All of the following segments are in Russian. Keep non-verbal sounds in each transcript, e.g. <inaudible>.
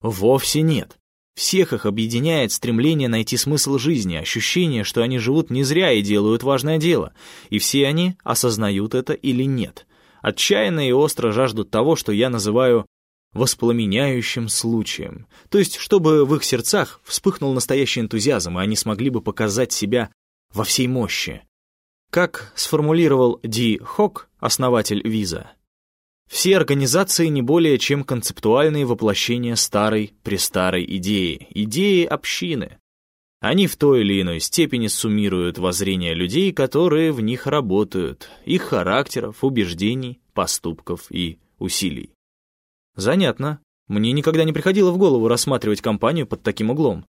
Вовсе нет. Всех их объединяет стремление найти смысл жизни, ощущение, что они живут не зря и делают важное дело, и все они осознают это или нет. Отчаянно и остро жаждут того, что я называю воспламеняющим случаем, то есть чтобы в их сердцах вспыхнул настоящий энтузиазм, и они смогли бы показать себя во всей мощи. Как сформулировал Ди Хок, основатель Виза, все организации не более чем концептуальные воплощения старой-престарой идеи, идеи общины. Они в той или иной степени суммируют воззрения людей, которые в них работают, их характеров, убеждений, поступков и усилий. Занятно. Мне никогда не приходило в голову рассматривать компанию под таким углом.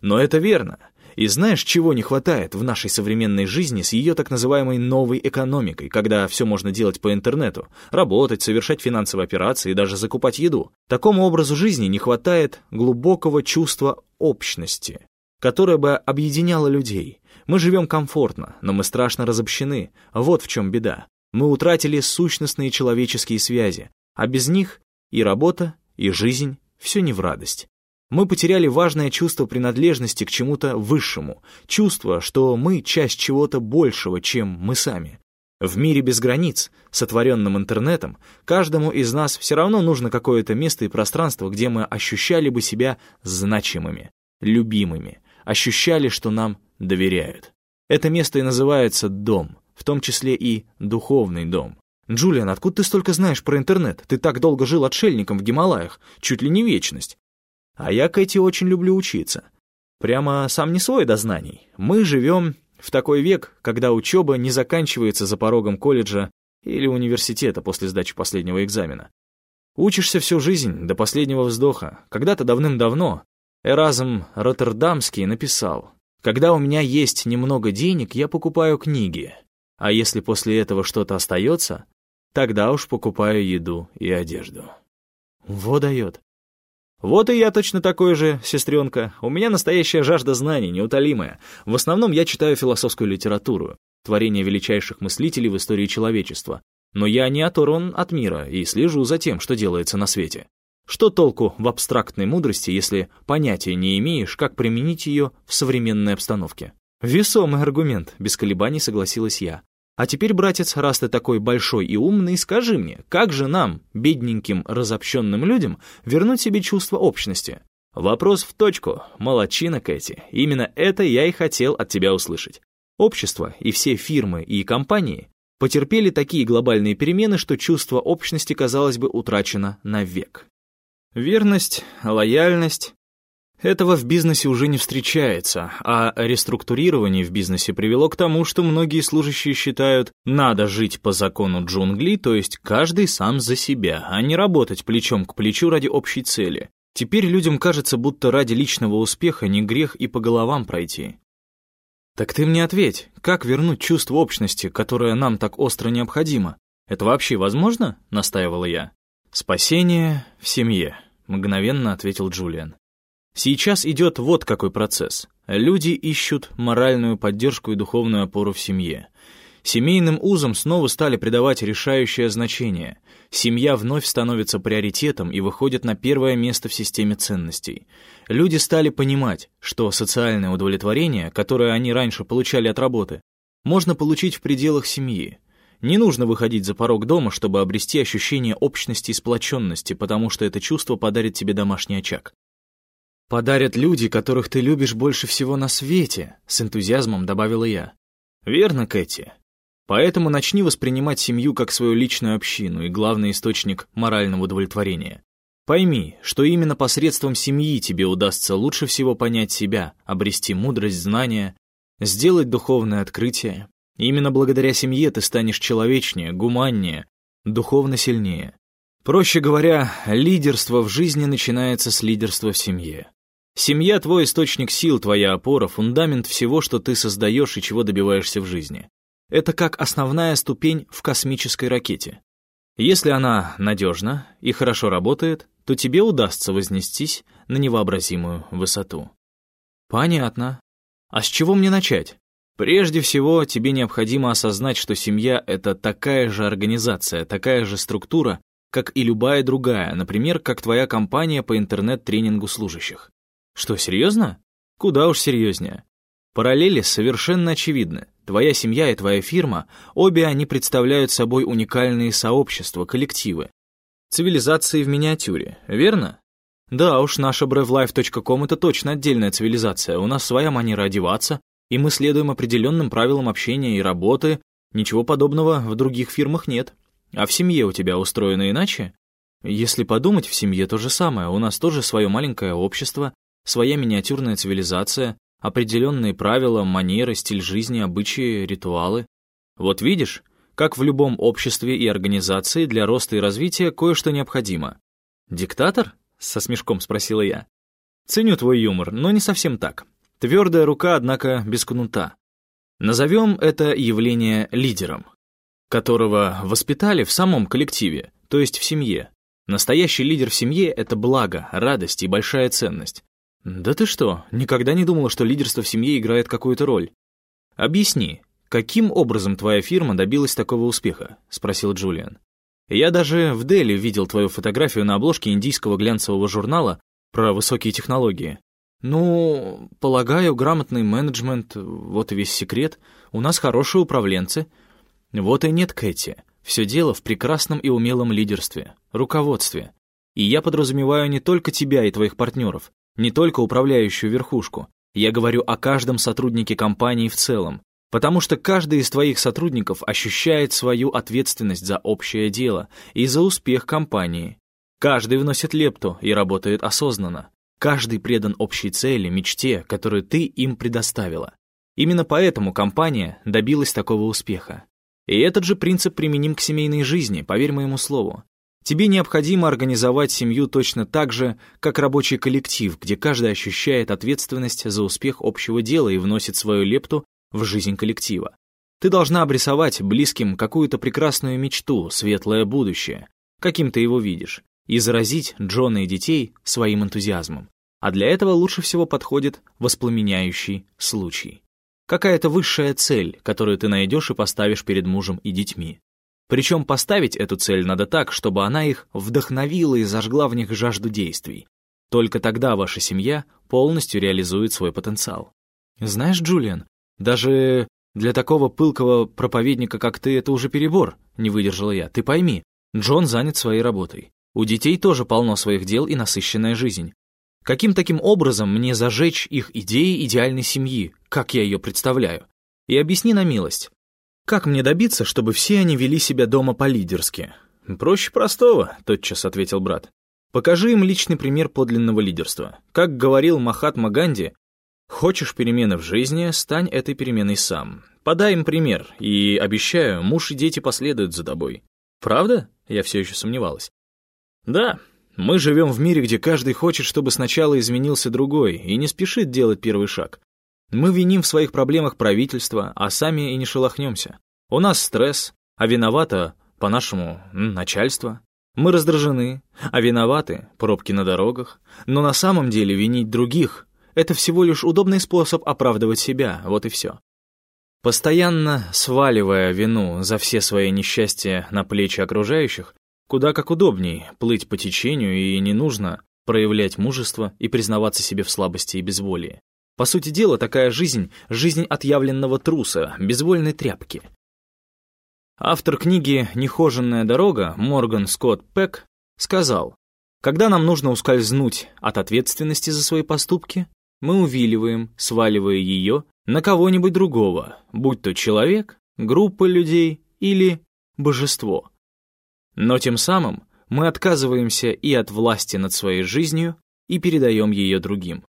Но это верно. И знаешь, чего не хватает в нашей современной жизни с ее так называемой новой экономикой, когда все можно делать по интернету, работать, совершать финансовые операции и даже закупать еду? Такому образу жизни не хватает глубокого чувства общности, которое бы объединяло людей. Мы живем комфортно, но мы страшно разобщены. Вот в чем беда. Мы утратили сущностные человеческие связи, а без них и работа, и жизнь все не в радость. Мы потеряли важное чувство принадлежности к чему-то высшему, чувство, что мы часть чего-то большего, чем мы сами. В мире без границ, сотворенном интернетом, каждому из нас все равно нужно какое-то место и пространство, где мы ощущали бы себя значимыми, любимыми, ощущали, что нам доверяют. Это место и называется дом, в том числе и духовный дом. «Джулиан, откуда ты столько знаешь про интернет? Ты так долго жил отшельником в Гималаях, чуть ли не вечность. А я, Кэти, очень люблю учиться. Прямо сам не свой до знаний. Мы живем в такой век, когда учеба не заканчивается за порогом колледжа или университета после сдачи последнего экзамена. Учишься всю жизнь, до последнего вздоха. Когда-то давным-давно Эразм Роттердамский написал, «Когда у меня есть немного денег, я покупаю книги, а если после этого что-то остается, тогда уж покупаю еду и одежду». Во дает. Вот и я точно такой же, сестренка. У меня настоящая жажда знаний, неутолимая. В основном я читаю философскую литературу, творение величайших мыслителей в истории человечества. Но я не оторван от мира и слежу за тем, что делается на свете. Что толку в абстрактной мудрости, если понятия не имеешь, как применить ее в современной обстановке? Весомый аргумент, без колебаний согласилась я. А теперь, братец, раз ты такой большой и умный, скажи мне, как же нам, бедненьким, разобщенным людям, вернуть себе чувство общности? Вопрос в точку, молодчина, Кэти. Именно это я и хотел от тебя услышать. Общество и все фирмы и компании потерпели такие глобальные перемены, что чувство общности, казалось бы, утрачено навек. Верность, лояльность, этого в бизнесе уже не встречается, а реструктурирование в бизнесе привело к тому, что многие служащие считают, надо жить по закону джунглей, то есть каждый сам за себя, а не работать плечом к плечу ради общей цели. Теперь людям кажется, будто ради личного успеха не грех и по головам пройти. Так ты мне ответь, как вернуть чувство общности, которое нам так остро необходимо? Это вообще возможно? Настаивала я. Спасение в семье, мгновенно ответил Джулиан. Сейчас идет вот какой процесс. Люди ищут моральную поддержку и духовную опору в семье. Семейным узам снова стали придавать решающее значение. Семья вновь становится приоритетом и выходит на первое место в системе ценностей. Люди стали понимать, что социальное удовлетворение, которое они раньше получали от работы, можно получить в пределах семьи. Не нужно выходить за порог дома, чтобы обрести ощущение общности и сплоченности, потому что это чувство подарит тебе домашний очаг. «Подарят люди, которых ты любишь больше всего на свете», — с энтузиазмом добавила я. «Верно, Кэти. Поэтому начни воспринимать семью как свою личную общину и главный источник морального удовлетворения. Пойми, что именно посредством семьи тебе удастся лучше всего понять себя, обрести мудрость, знания, сделать духовное открытие. именно благодаря семье ты станешь человечнее, гуманнее, духовно сильнее. Проще говоря, лидерство в жизни начинается с лидерства в семье. Семья — твой источник сил, твоя опора, фундамент всего, что ты создаешь и чего добиваешься в жизни. Это как основная ступень в космической ракете. Если она надежна и хорошо работает, то тебе удастся вознестись на невообразимую высоту. Понятно. А с чего мне начать? Прежде всего, тебе необходимо осознать, что семья — это такая же организация, такая же структура, как и любая другая, например, как твоя компания по интернет-тренингу служащих. Что, серьезно? Куда уж серьезнее. Параллели совершенно очевидны. Твоя семья и твоя фирма, обе они представляют собой уникальные сообщества, коллективы. Цивилизации в миниатюре, верно? Да уж, наша brevlife.com — это точно отдельная цивилизация, у нас своя манера одеваться, и мы следуем определенным правилам общения и работы, ничего подобного в других фирмах нет. А в семье у тебя устроено иначе? Если подумать, в семье то же самое, у нас тоже свое маленькое общество, своя миниатюрная цивилизация, определенные правила, манеры, стиль жизни, обычаи, ритуалы. Вот видишь, как в любом обществе и организации для роста и развития кое-что необходимо. «Диктатор?» — со смешком спросила я. «Ценю твой юмор, но не совсем так. Твердая рука, однако, без кнута. Назовем это явление лидером, которого воспитали в самом коллективе, то есть в семье. Настоящий лидер в семье — это благо, радость и большая ценность. «Да ты что, никогда не думала, что лидерство в семье играет какую-то роль?» «Объясни, каким образом твоя фирма добилась такого успеха?» — спросил Джулиан. «Я даже в Дели видел твою фотографию на обложке индийского глянцевого журнала про высокие технологии. Ну, полагаю, грамотный менеджмент — вот и весь секрет. У нас хорошие управленцы. Вот и нет, Кэти. Все дело в прекрасном и умелом лидерстве, руководстве. И я подразумеваю не только тебя и твоих партнеров, не только управляющую верхушку. Я говорю о каждом сотруднике компании в целом, потому что каждый из твоих сотрудников ощущает свою ответственность за общее дело и за успех компании. Каждый вносит лепту и работает осознанно. Каждый предан общей цели, мечте, которую ты им предоставила. Именно поэтому компания добилась такого успеха. И этот же принцип применим к семейной жизни, поверь моему слову. Тебе необходимо организовать семью точно так же, как рабочий коллектив, где каждый ощущает ответственность за успех общего дела и вносит свою лепту в жизнь коллектива. Ты должна обрисовать близким какую-то прекрасную мечту, светлое будущее, каким ты его видишь, и заразить Джона и детей своим энтузиазмом. А для этого лучше всего подходит воспламеняющий случай. Какая-то высшая цель, которую ты найдешь и поставишь перед мужем и детьми. Причем поставить эту цель надо так, чтобы она их вдохновила и зажгла в них жажду действий. Только тогда ваша семья полностью реализует свой потенциал. Знаешь, Джулиан, даже для такого пылкого проповедника, как ты, это уже перебор, не выдержала я. Ты пойми, Джон занят своей работой. У детей тоже полно своих дел и насыщенная жизнь. Каким таким образом мне зажечь их идеи идеальной семьи, как я ее представляю? И объясни на милость, как мне добиться, чтобы все они вели себя дома по-лидерски? Проще простого, тотчас ответил брат. Покажи им личный пример подлинного лидерства. Как говорил Махатма Ганди, хочешь перемены в жизни, стань этой переменой сам. Подай им пример, и, обещаю, муж и дети последуют за тобой. Правда? Я все еще сомневалась. Да, мы живем в мире, где каждый хочет, чтобы сначала изменился другой, и не спешит делать первый шаг. Мы виним в своих проблемах правительство, а сами и не шелохнемся. У нас стресс, а виновато, по-нашему, начальство. Мы раздражены, а виноваты пробки на дорогах. Но на самом деле винить других — это всего лишь удобный способ оправдывать себя, вот и все. Постоянно сваливая вину за все свои несчастья на плечи окружающих, куда как удобней плыть по течению и не нужно проявлять мужество и признаваться себе в слабости и безволии. По сути дела, такая жизнь — жизнь отъявленного труса, безвольной тряпки. Автор книги «Нехоженная дорога» Морган Скотт Пек сказал, «Когда нам нужно ускользнуть от ответственности за свои поступки, мы увиливаем, сваливая ее на кого-нибудь другого, будь то человек, группа людей или божество. Но тем самым мы отказываемся и от власти над своей жизнью и передаем ее другим.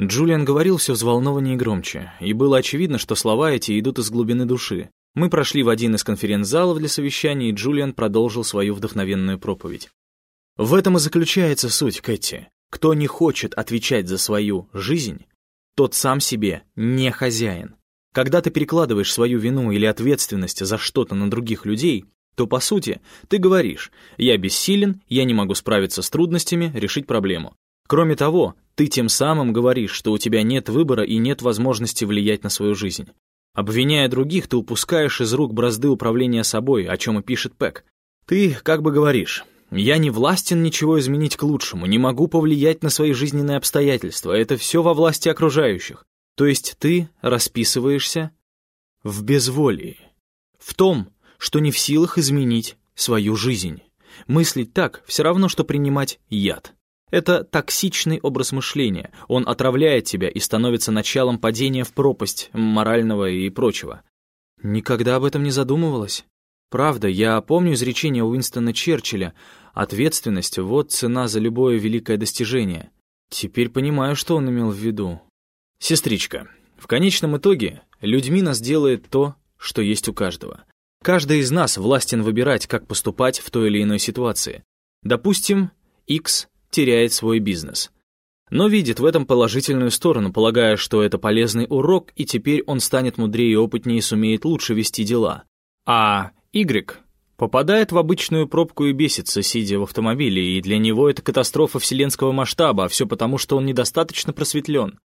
Джулиан говорил все взволнованнее и громче, и было очевидно, что слова эти идут из глубины души. Мы прошли в один из конференц-залов для совещаний, и Джулиан продолжил свою вдохновенную проповедь. В этом и заключается суть, Кэти. Кто не хочет отвечать за свою жизнь, тот сам себе не хозяин. Когда ты перекладываешь свою вину или ответственность за что-то на других людей, то, по сути, ты говоришь «я бессилен, я не могу справиться с трудностями, решить проблему». Кроме того, ты тем самым говоришь, что у тебя нет выбора и нет возможности влиять на свою жизнь. Обвиняя других, ты упускаешь из рук бразды управления собой, о чем и пишет Пэк. Ты как бы говоришь, я не властен ничего изменить к лучшему, не могу повлиять на свои жизненные обстоятельства, это все во власти окружающих. То есть ты расписываешься в безволии, в том, что не в силах изменить свою жизнь. Мыслить так все равно, что принимать яд. Это токсичный образ мышления, он отравляет тебя и становится началом падения в пропасть морального и прочего. Никогда об этом не задумывалась. Правда, я помню изречение Уинстона Черчилля «Ответственность — вот цена за любое великое достижение». Теперь понимаю, что он имел в виду. Сестричка, в конечном итоге людьми нас делает то, что есть у каждого. Каждый из нас властен выбирать, как поступать в той или иной ситуации. Допустим, X теряет свой бизнес. Но видит в этом положительную сторону, полагая, что это полезный урок, и теперь он станет мудрее и опытнее и сумеет лучше вести дела. А Y попадает в обычную пробку и бесится, сидя в автомобиле, и для него это катастрофа вселенского масштаба, а все потому, что он недостаточно просветлен.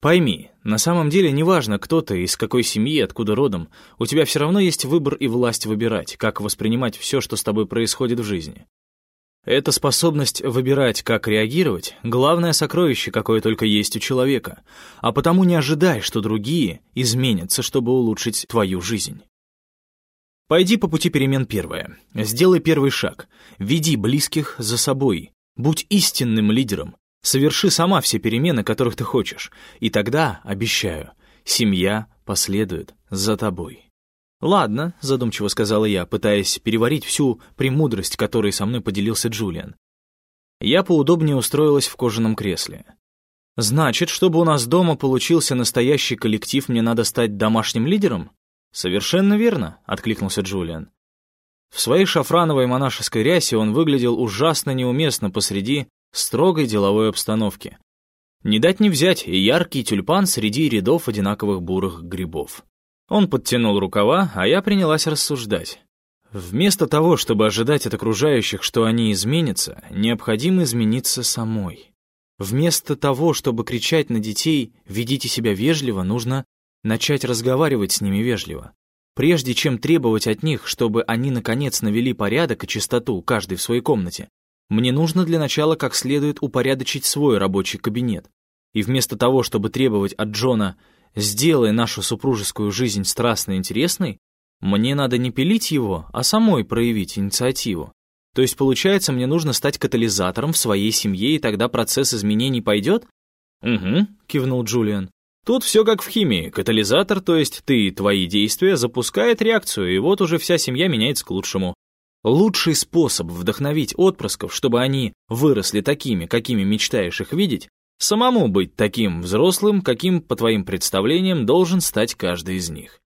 Пойми, на самом деле неважно, кто ты, из какой семьи, откуда родом, у тебя все равно есть выбор и власть выбирать, как воспринимать все, что с тобой происходит в жизни. Эта способность выбирать, как реагировать, главное сокровище, какое только есть у человека, а потому не ожидай, что другие изменятся, чтобы улучшить твою жизнь. Пойди по пути перемен первое. Сделай первый шаг. Веди близких за собой. Будь истинным лидером. Соверши сама все перемены, которых ты хочешь, и тогда, обещаю, семья последует за тобой. «Ладно», — задумчиво сказала я, пытаясь переварить всю премудрость, которой со мной поделился Джулиан. Я поудобнее устроилась в кожаном кресле. «Значит, чтобы у нас дома получился настоящий коллектив, мне надо стать домашним лидером?» «Совершенно верно», — откликнулся Джулиан. В своей шафрановой монашеской рясе он выглядел ужасно неуместно посреди строгой деловой обстановки. Не дать не взять и яркий тюльпан среди рядов одинаковых бурых грибов. Он подтянул рукава, а я принялась рассуждать. Вместо того, чтобы ожидать от окружающих, что они изменятся, необходимо измениться самой. Вместо того, чтобы кричать на детей «ведите себя вежливо», нужно начать разговаривать с ними вежливо. Прежде чем требовать от них, чтобы они наконец навели порядок и чистоту, каждый в своей комнате, мне нужно для начала как следует упорядочить свой рабочий кабинет. И вместо того, чтобы требовать от Джона «сделай нашу супружескую жизнь страстно интересной», мне надо не пилить его, а самой проявить инициативу. То есть, получается, мне нужно стать катализатором в своей семье, и тогда процесс изменений пойдет? «Угу», — кивнул Джулиан. «Тут все как в химии. Катализатор, то есть ты твои действия, запускает реакцию, и вот уже вся семья меняется к лучшему. Лучший способ вдохновить отпрысков, чтобы они выросли такими, какими мечтаешь их видеть, самому быть таким взрослым, каким, по твоим представлениям, должен стать каждый из них.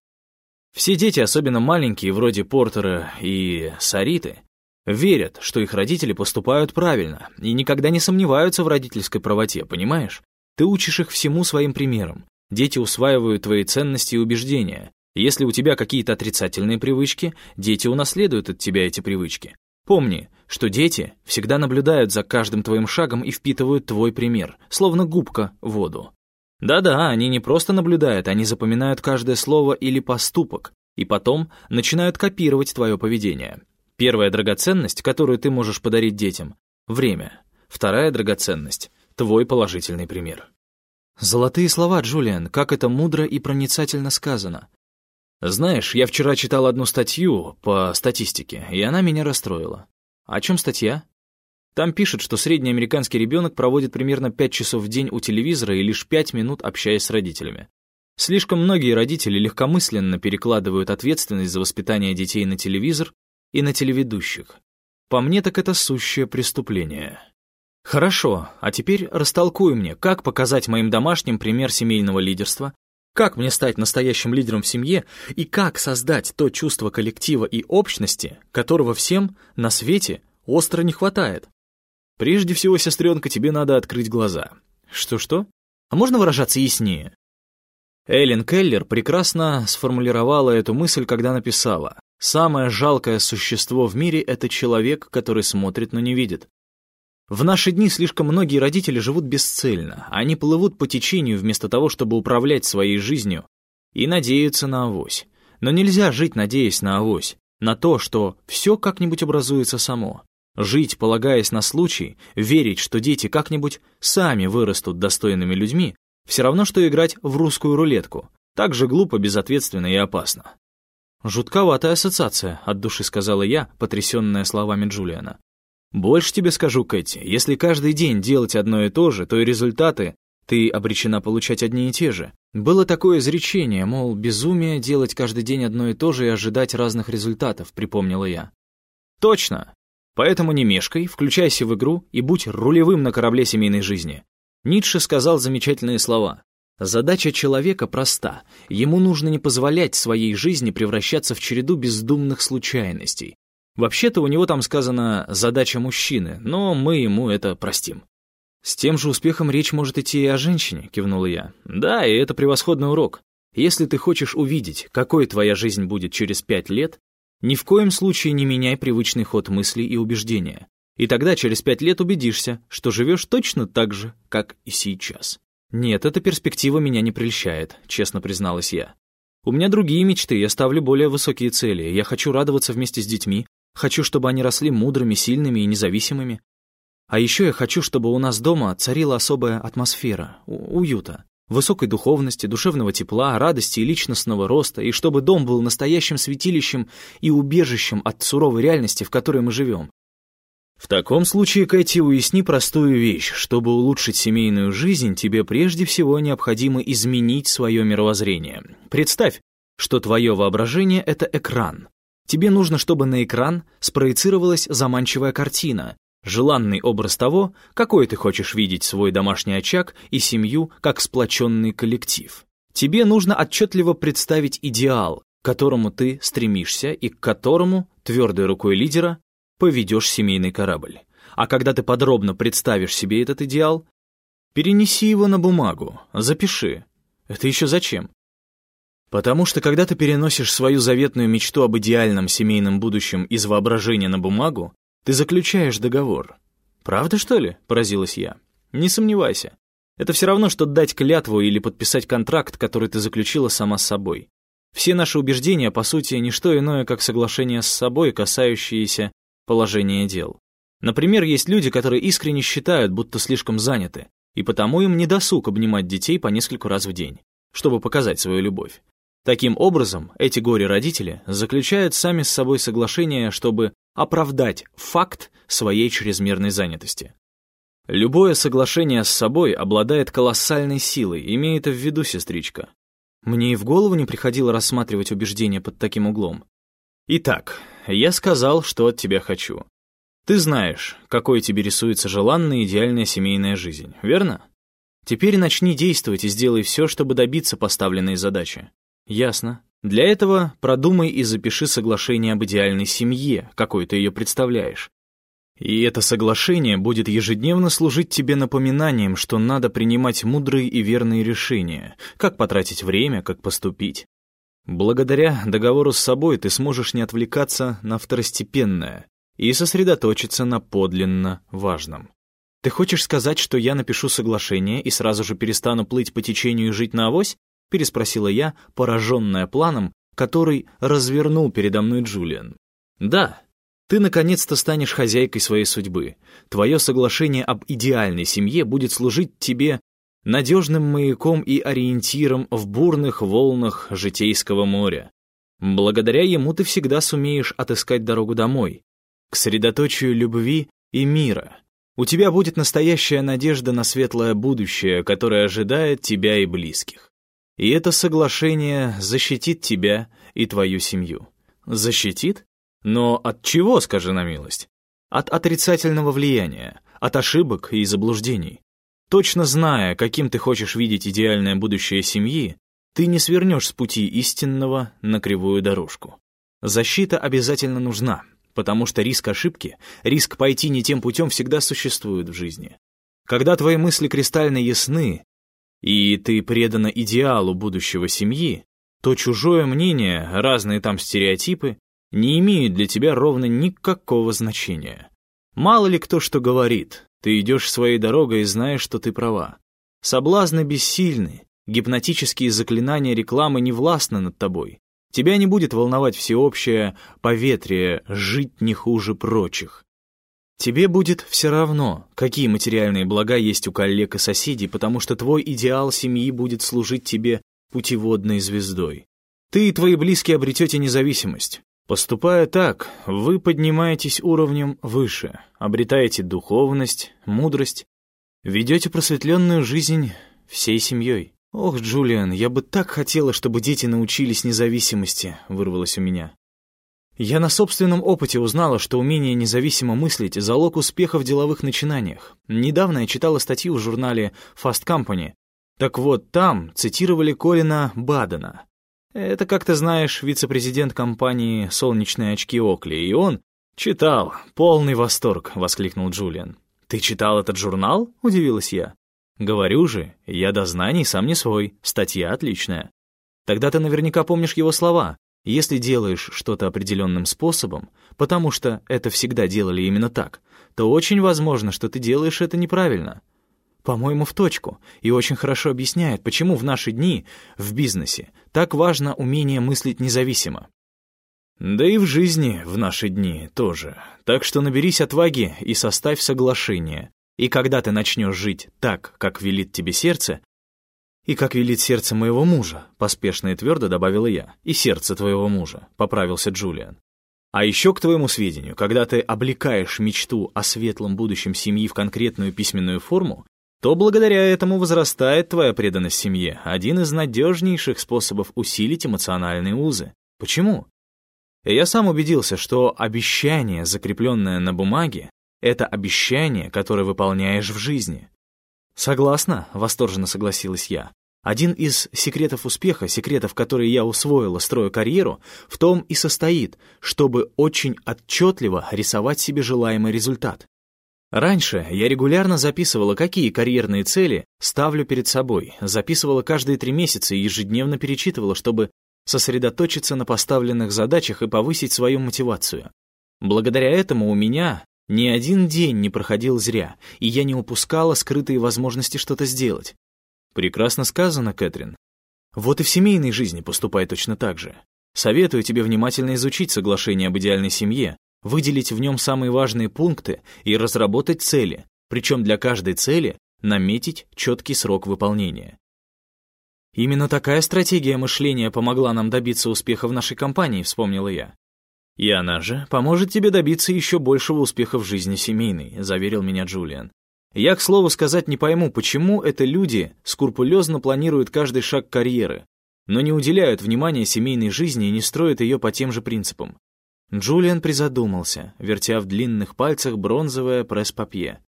Все дети, особенно маленькие, вроде Портера и Сариты, верят, что их родители поступают правильно и никогда не сомневаются в родительской правоте, понимаешь? Ты учишь их всему своим примером. Дети усваивают твои ценности и убеждения, если у тебя какие-то отрицательные привычки, дети унаследуют от тебя эти привычки. Помни, что дети всегда наблюдают за каждым твоим шагом и впитывают твой пример, словно губка в воду. Да-да, они не просто наблюдают, они запоминают каждое слово или поступок, и потом начинают копировать твое поведение. Первая драгоценность, которую ты можешь подарить детям — время. Вторая драгоценность — твой положительный пример. Золотые слова, Джулиан, как это мудро и проницательно сказано. Знаешь, я вчера читал одну статью по статистике, и она меня расстроила. О чем статья? Там пишет, что средний американский ребенок проводит примерно 5 часов в день у телевизора и лишь 5 минут общаясь с родителями. Слишком многие родители легкомысленно перекладывают ответственность за воспитание детей на телевизор и на телеведущих. По мне так это сущее преступление. Хорошо, а теперь растолкуй мне, как показать моим домашним пример семейного лидерства, как мне стать настоящим лидером в семье и как создать то чувство коллектива и общности, которого всем на свете остро не хватает? Прежде всего, сестренка, тебе надо открыть глаза. Что-что? А можно выражаться яснее? Эллен Келлер прекрасно сформулировала эту мысль, когда написала «Самое жалкое существо в мире — это человек, который смотрит, но не видит. В наши дни слишком многие родители живут бесцельно, они плывут по течению вместо того, чтобы управлять своей жизнью и надеются на авось. Но нельзя жить, надеясь на авось. на то, что все как-нибудь образуется само. Жить, полагаясь на случай, верить, что дети как-нибудь сами вырастут достойными людьми, все равно, что играть в русскую рулетку. Так же глупо, безответственно и опасно. «Жутковатая ассоциация», — от души сказала я, потрясенная словами Джулиана. «Больше тебе скажу, Кэти, если каждый день делать одно и то же, то и результаты ты обречена получать одни и те же. Было такое изречение, мол, безумие делать каждый день одно и то же и ожидать разных результатов, припомнила я. Точно. Поэтому не мешкай, включайся в игру и будь рулевым на корабле семейной жизни. Ницше сказал замечательные слова. Задача человека проста. Ему нужно не позволять своей жизни превращаться в череду бездумных случайностей. Вообще-то у него там сказано «задача мужчины», но мы ему это простим. «С тем же успехом речь может идти и о женщине», — кивнула я. «Да, и это превосходный урок. Если ты хочешь увидеть, какой твоя жизнь будет через пять лет, ни в коем случае не меняй привычный ход мыслей и убеждения. И тогда через пять лет убедишься, что живешь точно так же, как и сейчас». «Нет, эта перспектива меня не прельщает», — честно призналась я. «У меня другие мечты, я ставлю более высокие цели. Я хочу радоваться вместе с детьми, хочу, чтобы они росли мудрыми, сильными и независимыми. А еще я хочу, чтобы у нас дома царила особая атмосфера, уюта, высокой духовности, душевного тепла, радости и личностного роста, и чтобы дом был настоящим святилищем и убежищем от суровой реальности, в которой мы живем. В таком случае, Кэти, уясни простую вещь. Чтобы улучшить семейную жизнь, тебе прежде всего необходимо изменить свое мировоззрение. Представь, что твое воображение — это экран. Тебе нужно, чтобы на экран спроецировалась заманчивая картина, Желанный образ того, какой ты хочешь видеть свой домашний очаг и семью как сплоченный коллектив. Тебе нужно отчетливо представить идеал, к которому ты стремишься и к которому, твердой рукой лидера, поведешь семейный корабль. А когда ты подробно представишь себе этот идеал, перенеси его на бумагу, запиши. Это еще зачем? Потому что когда ты переносишь свою заветную мечту об идеальном семейном будущем из воображения на бумагу, ты заключаешь договор. Правда, что ли? Поразилась я. Не сомневайся. Это все равно, что дать клятву или подписать контракт, который ты заключила сама с собой. Все наши убеждения, по сути, не что иное, как соглашение с собой, касающиеся положения дел. Например, есть люди, которые искренне считают, будто слишком заняты, и потому им не досуг обнимать детей по несколько раз в день, чтобы показать свою любовь. Таким образом, эти горе-родители заключают сами с собой соглашение, чтобы оправдать факт своей чрезмерной занятости. Любое соглашение с собой обладает колоссальной силой, имея в виду, сестричка. Мне и в голову не приходило рассматривать убеждения под таким углом. Итак, я сказал, что от тебя хочу. Ты знаешь, какой тебе рисуется желанная идеальная семейная жизнь, верно? Теперь начни действовать и сделай все, чтобы добиться поставленной задачи. Ясно. Для этого продумай и запиши соглашение об идеальной семье, какой ты ее представляешь. И это соглашение будет ежедневно служить тебе напоминанием, что надо принимать мудрые и верные решения, как потратить время, как поступить. Благодаря договору с собой ты сможешь не отвлекаться на второстепенное и сосредоточиться на подлинно важном. Ты хочешь сказать, что я напишу соглашение и сразу же перестану плыть по течению и жить на авось? — переспросила я, пораженная планом, который развернул передо мной Джулиан. «Да, ты наконец-то станешь хозяйкой своей судьбы. Твое соглашение об идеальной семье будет служить тебе надежным маяком и ориентиром в бурных волнах житейского моря. Благодаря ему ты всегда сумеешь отыскать дорогу домой, к средоточию любви и мира. У тебя будет настоящая надежда на светлое будущее, которое ожидает тебя и близких. И это соглашение защитит тебя и твою семью. Защитит? Но от чего, скажи на милость? От отрицательного влияния, от ошибок и заблуждений. Точно зная, каким ты хочешь видеть идеальное будущее семьи, ты не свернешь с пути истинного на кривую дорожку. Защита обязательно нужна, потому что риск ошибки, риск пойти не тем путем всегда существует в жизни. Когда твои мысли кристально ясны, и ты предана идеалу будущего семьи, то чужое мнение, разные там стереотипы, не имеют для тебя ровно никакого значения. Мало ли кто что говорит, ты идешь своей дорогой и знаешь, что ты права. Соблазны бессильны, гипнотические заклинания рекламы не властны над тобой. Тебя не будет волновать всеобщее поветрие «жить не хуже прочих». Тебе будет все равно, какие материальные блага есть у коллег и соседей, потому что твой идеал семьи будет служить тебе путеводной звездой. Ты и твои близкие обретете независимость. Поступая так, вы поднимаетесь уровнем выше, обретаете духовность, мудрость, ведете просветленную жизнь всей семьей. «Ох, Джулиан, я бы так хотела, чтобы дети научились независимости», — вырвалось у меня. Я на собственном опыте узнала, что умение независимо мыслить — залог успеха в деловых начинаниях. Недавно я читала статью в журнале Fast Company. Так вот, там цитировали Колина Бадена. Это, как ты знаешь, вице-президент компании «Солнечные очки Окли», и он... «Читал. Полный восторг», — воскликнул Джулиан. «Ты читал этот журнал?» — удивилась я. «Говорю же, я до знаний сам не свой, статья отличная. Тогда ты наверняка помнишь его слова. Если делаешь что-то определенным способом, потому что это всегда делали именно так, то очень возможно, что ты делаешь это неправильно. По-моему, в точку, и очень хорошо объясняет, почему в наши дни в бизнесе так важно умение мыслить независимо. Да и в жизни в наши дни тоже. Так что наберись отваги и составь соглашение. И когда ты начнешь жить так, как велит тебе сердце, «И как велит сердце моего мужа», — поспешно и твердо добавила я. «И сердце твоего мужа», — поправился Джулиан. «А еще, к твоему сведению, когда ты облекаешь мечту о светлом будущем семьи в конкретную письменную форму, то благодаря этому возрастает твоя преданность семье, один из надежнейших способов усилить эмоциональные узы. Почему? Я сам убедился, что обещание, закрепленное на бумаге, это обещание, которое выполняешь в жизни. «Согласна», — восторженно согласилась я. «Один из секретов успеха, секретов, которые я усвоила, строя карьеру, в том и состоит, чтобы очень отчетливо рисовать себе желаемый результат. Раньше я регулярно записывала, какие карьерные цели ставлю перед собой, записывала каждые три месяца и ежедневно перечитывала, чтобы сосредоточиться на поставленных задачах и повысить свою мотивацию. Благодаря этому у меня ни один день не проходил зря, и я не упускала скрытые возможности что-то сделать. Прекрасно сказано, Кэтрин. Вот и в семейной жизни поступай точно так же. Советую тебе внимательно изучить соглашение об идеальной семье, выделить в нем самые важные пункты и разработать цели, причем для каждой цели наметить четкий срок выполнения. Именно такая стратегия мышления помогла нам добиться успеха в нашей компании, вспомнила я. «И она же поможет тебе добиться еще большего успеха в жизни семейной», — заверил меня Джулиан. «Я, к слову сказать, не пойму, почему это люди скрупулезно планируют каждый шаг карьеры, но не уделяют внимания семейной жизни и не строят ее по тем же принципам». Джулиан призадумался, вертя в длинных пальцах бронзовое пресс-папье.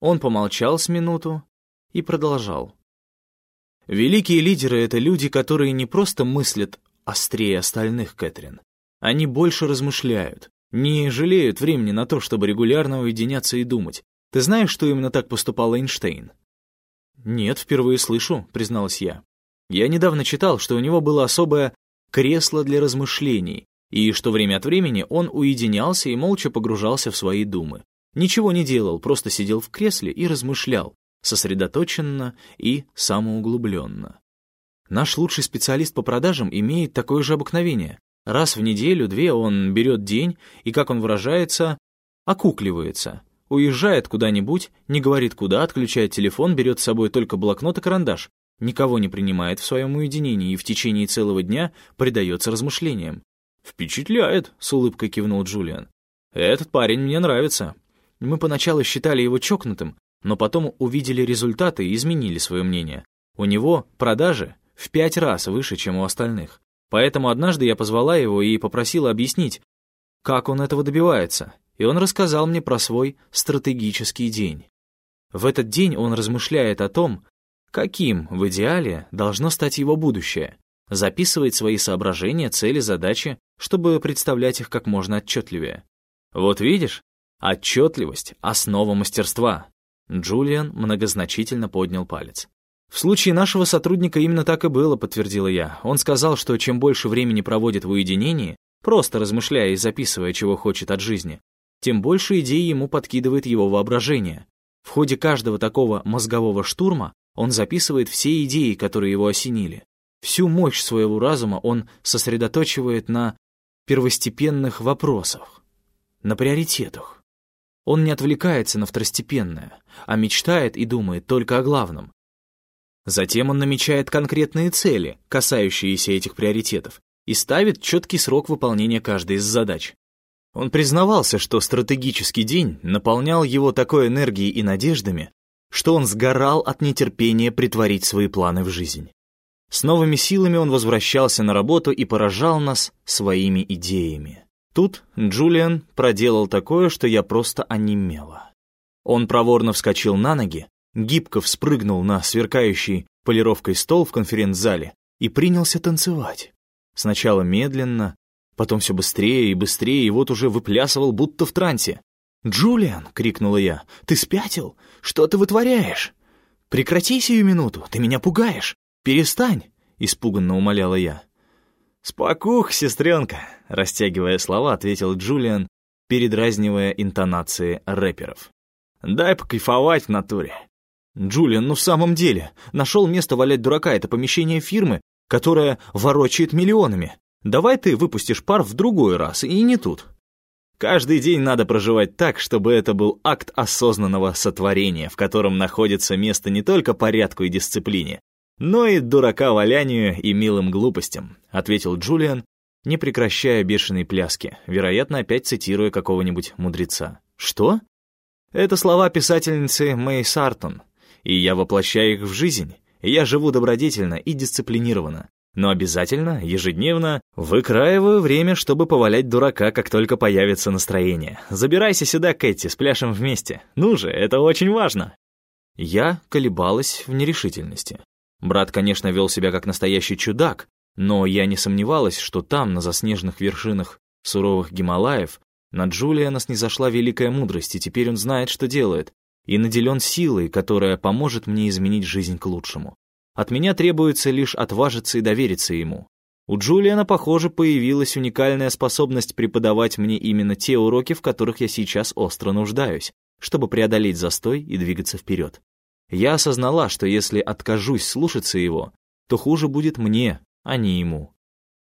Он помолчал с минуту и продолжал. «Великие лидеры — это люди, которые не просто мыслят острее остальных, Кэтрин, они больше размышляют, не жалеют времени на то, чтобы регулярно уединяться и думать. Ты знаешь, что именно так поступал Эйнштейн? Нет, впервые слышу, призналась я. Я недавно читал, что у него было особое кресло для размышлений, и что время от времени он уединялся и молча погружался в свои думы. Ничего не делал, просто сидел в кресле и размышлял, сосредоточенно и самоуглубленно. Наш лучший специалист по продажам имеет такое же обыкновение. Раз в неделю-две он берет день и, как он выражается, окукливается. Уезжает куда-нибудь, не говорит куда, отключает телефон, берет с собой только блокнот и карандаш, никого не принимает в своем уединении и в течение целого дня предается размышлениям. «Впечатляет», — с улыбкой кивнул Джулиан. «Этот парень мне нравится». Мы поначалу считали его чокнутым, но потом увидели результаты и изменили свое мнение. У него продажи в пять раз выше, чем у остальных. Поэтому однажды я позвала его и попросила объяснить, как он этого добивается, и он рассказал мне про свой стратегический день. В этот день он размышляет о том, каким в идеале должно стать его будущее, записывает свои соображения, цели, задачи, чтобы представлять их как можно отчетливее. Вот видишь, отчетливость — основа мастерства. Джулиан многозначительно поднял палец. «В случае нашего сотрудника именно так и было», — подтвердила я. Он сказал, что чем больше времени проводит в уединении, просто размышляя и записывая, чего хочет от жизни, тем больше идей ему подкидывает его воображение. В ходе каждого такого мозгового штурма он записывает все идеи, которые его осенили. Всю мощь своего разума он сосредоточивает на первостепенных вопросах, на приоритетах. Он не отвлекается на второстепенное, а мечтает и думает только о главном. Затем он намечает конкретные цели, касающиеся этих приоритетов, и ставит четкий срок выполнения каждой из задач. Он признавался, что стратегический день наполнял его такой энергией и надеждами, что он сгорал от нетерпения притворить свои планы в жизнь. С новыми силами он возвращался на работу и поражал нас своими идеями. Тут Джулиан проделал такое, что я просто онемела. Он проворно вскочил на ноги, гибко вспрыгнул на сверкающий полировкой стол в конференц-зале и принялся танцевать. Сначала медленно, потом все быстрее и быстрее, и вот уже выплясывал, будто в трансе. «Джулиан!» — крикнула я. «Ты спятил? Что ты вытворяешь? Прекрати сию минуту, ты меня пугаешь!» «Перестань!» — испуганно умоляла я. «Спокух, сестренка!» — растягивая слова, ответил Джулиан, передразнивая интонации рэперов. «Дай покайфовать в натуре!» «Джулиан, ну в самом деле, нашел место валять дурака, это помещение фирмы, которая ворочает миллионами. Давай ты выпустишь пар в другой раз, и не тут». Каждый день надо проживать так, чтобы это был акт осознанного сотворения, в котором находится место не только порядку и дисциплине, но и дурака валянию и милым глупостям», — ответил Джулиан, не прекращая бешеной пляски, вероятно, опять цитируя какого-нибудь мудреца. «Что?» «Это слова писательницы Мэй Сартон, и я воплощаю их в жизнь. Я живу добродетельно и дисциплинированно, но обязательно, ежедневно, выкраиваю время, чтобы повалять дурака, как только появится настроение. Забирайся сюда, Кэти, спляшем вместе. Ну же, это очень важно!» Я колебалась в нерешительности. Брат, конечно, вел себя как настоящий чудак, но я не сомневалась, что там, на заснеженных вершинах суровых Гималаев, на Джулиана снизошла великая мудрость, и теперь он знает, что делает, и наделен силой, которая поможет мне изменить жизнь к лучшему. От меня требуется лишь отважиться и довериться ему. У Джулиана, похоже, появилась уникальная способность преподавать мне именно те уроки, в которых я сейчас остро нуждаюсь, чтобы преодолеть застой и двигаться вперед. Я осознала, что если откажусь слушаться его, то хуже будет мне, а не ему.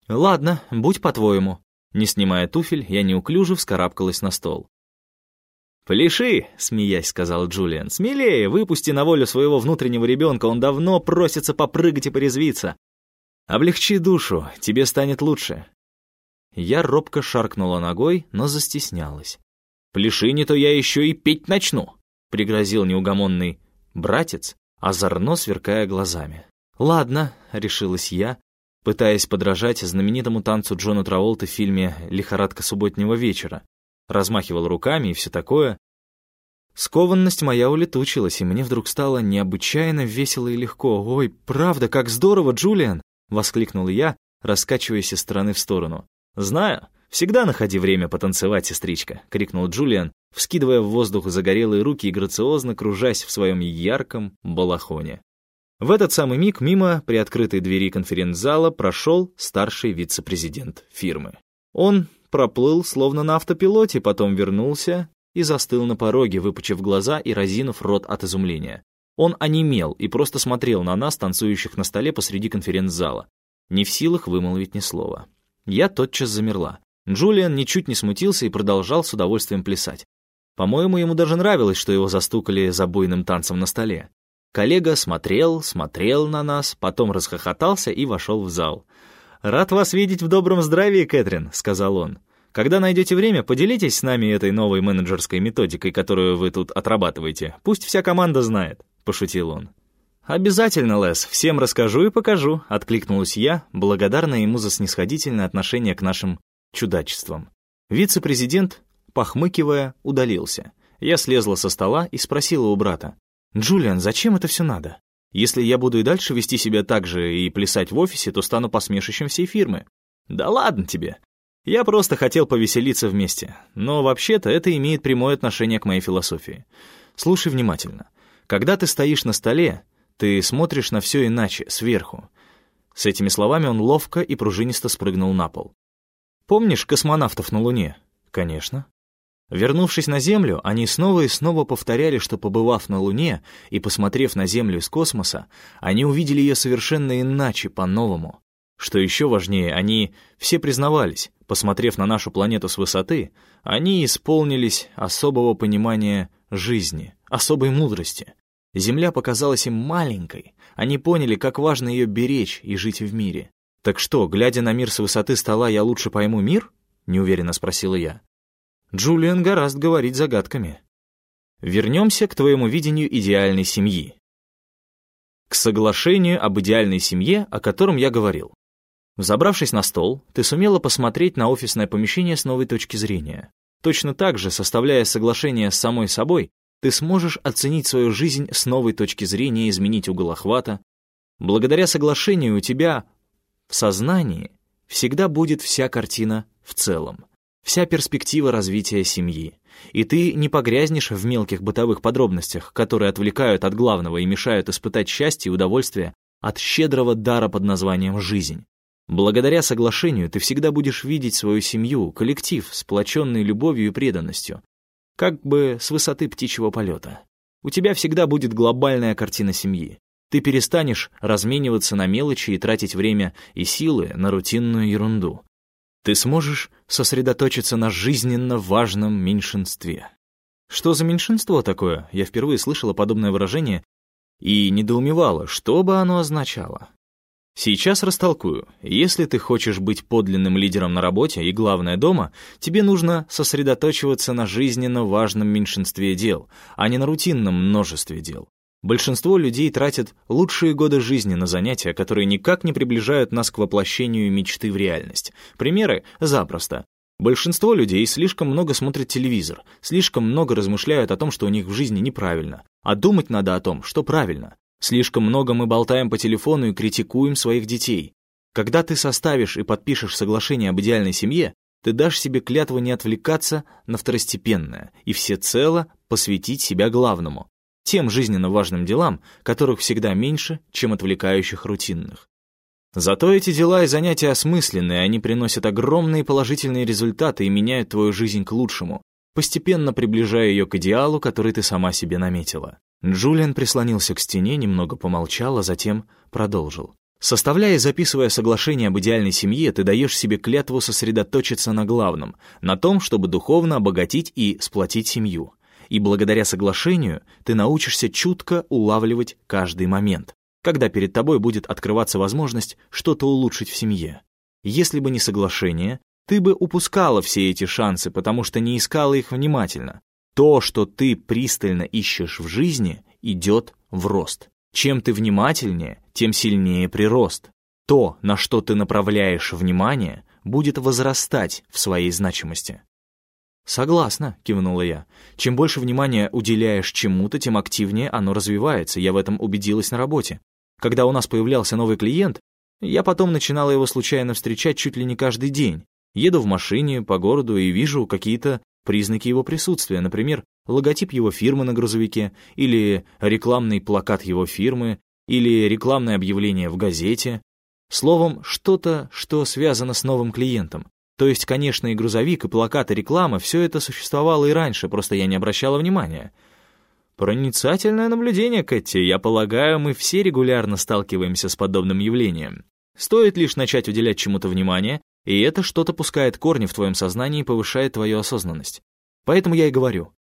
«Ладно, будь по-твоему». Не снимая туфель, я неуклюже вскарабкалась на стол. «Пляши!» — смеясь сказал Джулиан. «Смелее, выпусти на волю своего внутреннего ребенка, он давно просится попрыгать и порезвиться. Облегчи душу, тебе станет лучше». Я робко шаркнула ногой, но застеснялась. «Пляши, не то я еще и петь начну!» — пригрозил неугомонный Братец, озорно сверкая глазами. «Ладно», — решилась я, пытаясь подражать знаменитому танцу Джона Траволта в фильме «Лихорадка субботнего вечера». Размахивал руками и все такое. Скованность моя улетучилась, и мне вдруг стало необычайно весело и легко. «Ой, правда, как здорово, Джулиан!» — воскликнул я, раскачиваясь из стороны в сторону. «Знаю, всегда находи время потанцевать, сестричка!» — крикнул Джулиан, вскидывая в воздух загорелые руки и грациозно кружась в своем ярком балахоне. В этот самый миг мимо приоткрытой двери конференц-зала прошел старший вице-президент фирмы. Он проплыл словно на автопилоте, потом вернулся и застыл на пороге, выпучив глаза и разинув рот от изумления. Он онемел и просто смотрел на нас, танцующих на столе посреди конференц-зала, не в силах вымолвить ни слова. Я тотчас замерла. Джулиан ничуть не смутился и продолжал с удовольствием плясать. По-моему, ему даже нравилось, что его застукали за буйным танцем на столе. Коллега смотрел, смотрел на нас, потом расхохотался и вошел в зал. «Рад вас видеть в добром здравии, Кэтрин», — сказал он. «Когда найдете время, поделитесь с нами этой новой менеджерской методикой, которую вы тут отрабатываете. Пусть вся команда знает», — пошутил он. «Обязательно, Лес, всем расскажу и покажу», — откликнулась я, благодарная ему за снисходительное отношение к нашим чудачествам. Вице-президент похмыкивая, удалился. Я слезла со стола и спросила у брата. «Джулиан, зачем это все надо? Если я буду и дальше вести себя так же и плясать в офисе, то стану посмешищем всей фирмы». «Да ладно тебе. Я просто хотел повеселиться вместе. Но вообще-то это имеет прямое отношение к моей философии. Слушай внимательно. Когда ты стоишь на столе, ты смотришь на все иначе, сверху». С этими словами он ловко и пружинисто спрыгнул на пол. «Помнишь космонавтов на Луне?» «Конечно. Вернувшись на Землю, они снова и снова повторяли, что побывав на Луне и посмотрев на Землю из космоса, они увидели ее совершенно иначе, по-новому. Что еще важнее, они все признавались, посмотрев на нашу планету с высоты, они исполнились особого понимания жизни, особой мудрости. Земля показалась им маленькой, они поняли, как важно ее беречь и жить в мире. «Так что, глядя на мир с высоты стола, я лучше пойму мир?» — неуверенно спросила я. Джулиан гораст говорить загадками. Вернемся к твоему видению идеальной семьи. К соглашению об идеальной семье, о котором я говорил. Взобравшись на стол, ты сумела посмотреть на офисное помещение с новой точки зрения. Точно так же, составляя соглашение с самой собой, ты сможешь оценить свою жизнь с новой точки зрения, изменить угол охвата. Благодаря соглашению у тебя в сознании всегда будет вся картина в целом вся перспектива развития семьи. И ты не погрязнешь в мелких бытовых подробностях, которые отвлекают от главного и мешают испытать счастье и удовольствие от щедрого дара под названием «жизнь». Благодаря соглашению ты всегда будешь видеть свою семью, коллектив, сплоченный любовью и преданностью, как бы с высоты птичьего полета. У тебя всегда будет глобальная картина семьи. Ты перестанешь размениваться на мелочи и тратить время и силы на рутинную ерунду ты сможешь сосредоточиться на жизненно важном меньшинстве. Что за меньшинство такое? Я впервые слышала подобное выражение и недоумевала, что бы оно означало. Сейчас растолкую. Если ты хочешь быть подлинным лидером на работе и, главное, дома, тебе нужно сосредоточиваться на жизненно важном меньшинстве дел, а не на рутинном множестве дел. Большинство людей тратят лучшие годы жизни на занятия, которые никак не приближают нас к воплощению мечты в реальность. Примеры запросто. Большинство людей слишком много смотрят телевизор, слишком много размышляют о том, что у них в жизни неправильно, а думать надо о том, что правильно. Слишком много мы болтаем по телефону и критикуем своих детей. Когда ты составишь и подпишешь соглашение об идеальной семье, ты дашь себе клятву не отвлекаться на второстепенное и всецело посвятить себя главному тем жизненно важным делам, которых всегда меньше, чем отвлекающих рутинных. Зато эти дела и занятия осмысленные, они приносят огромные положительные результаты и меняют твою жизнь к лучшему, постепенно приближая ее к идеалу, который ты сама себе наметила. Джулиан прислонился к стене, немного помолчал, а затем продолжил. Составляя и записывая соглашение об идеальной семье, ты даешь себе клятву сосредоточиться на главном, на том, чтобы духовно обогатить и сплотить семью и благодаря соглашению ты научишься чутко улавливать каждый момент, когда перед тобой будет открываться возможность что-то улучшить в семье. Если бы не соглашение, ты бы упускала все эти шансы, потому что не искала их внимательно. То, что ты пристально ищешь в жизни, идет в рост. Чем ты внимательнее, тем сильнее прирост. То, на что ты направляешь внимание, будет возрастать в своей значимости. «Согласна», — кивнула я. «Чем больше внимания уделяешь чему-то, тем активнее оно развивается. Я в этом убедилась на работе. Когда у нас появлялся новый клиент, я потом начинала его случайно встречать чуть ли не каждый день. Еду в машине по городу и вижу какие-то признаки его присутствия, например, логотип его фирмы на грузовике, или рекламный плакат его фирмы, или рекламное объявление в газете. Словом, что-то, что связано с новым клиентом. То есть, конечно, и грузовик, и плакаты, реклама, все это существовало и раньше, просто я не обращала внимания. Проницательное наблюдение, Кэти. Я полагаю, мы все регулярно сталкиваемся с подобным явлением. Стоит лишь начать уделять чему-то внимание, и это что-то пускает корни в твоем сознании и повышает твою осознанность. Поэтому я и говорю.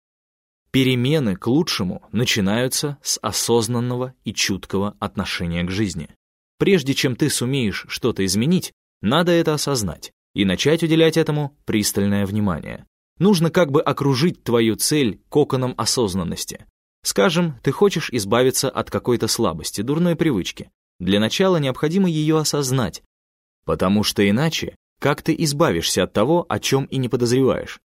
Перемены к лучшему начинаются с осознанного и чуткого отношения к жизни. Прежде чем ты сумеешь что-то изменить, надо это осознать и начать уделять этому пристальное внимание. Нужно как бы окружить твою цель коконом осознанности. Скажем, ты хочешь избавиться от какой-то слабости, дурной привычки. Для начала необходимо ее осознать, потому что иначе как ты избавишься от того, о чем и не подозреваешь?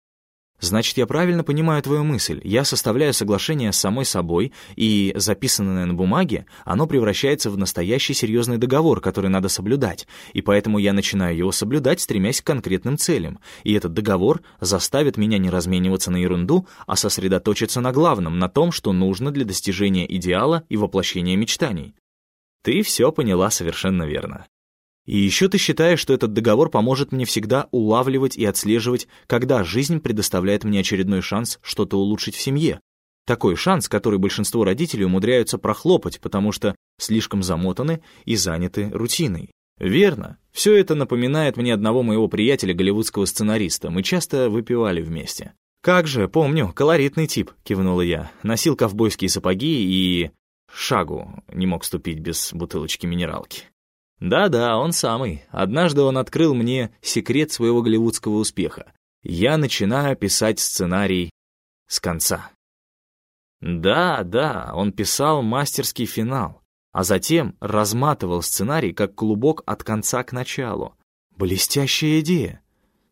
Значит, я правильно понимаю твою мысль. Я составляю соглашение с самой собой, и записанное на бумаге, оно превращается в настоящий серьезный договор, который надо соблюдать. И поэтому я начинаю его соблюдать, стремясь к конкретным целям. И этот договор заставит меня не размениваться на ерунду, а сосредоточиться на главном, на том, что нужно для достижения идеала и воплощения мечтаний. Ты все поняла совершенно верно. И еще ты считаешь, что этот договор поможет мне всегда улавливать и отслеживать, когда жизнь предоставляет мне очередной шанс что-то улучшить в семье. Такой шанс, который большинство родителей умудряются прохлопать, потому что слишком замотаны и заняты рутиной. Верно. Все это напоминает мне одного моего приятеля, голливудского сценариста. Мы часто выпивали вместе. «Как же, помню, колоритный тип», — кивнула я. Носил ковбойские сапоги и... шагу не мог ступить без бутылочки минералки. Да-да, он самый. Однажды он открыл мне секрет своего голливудского успеха. Я начинаю писать сценарий с конца. Да, да, он писал мастерский финал, а затем разматывал сценарий как клубок от конца к началу. Блестящая идея.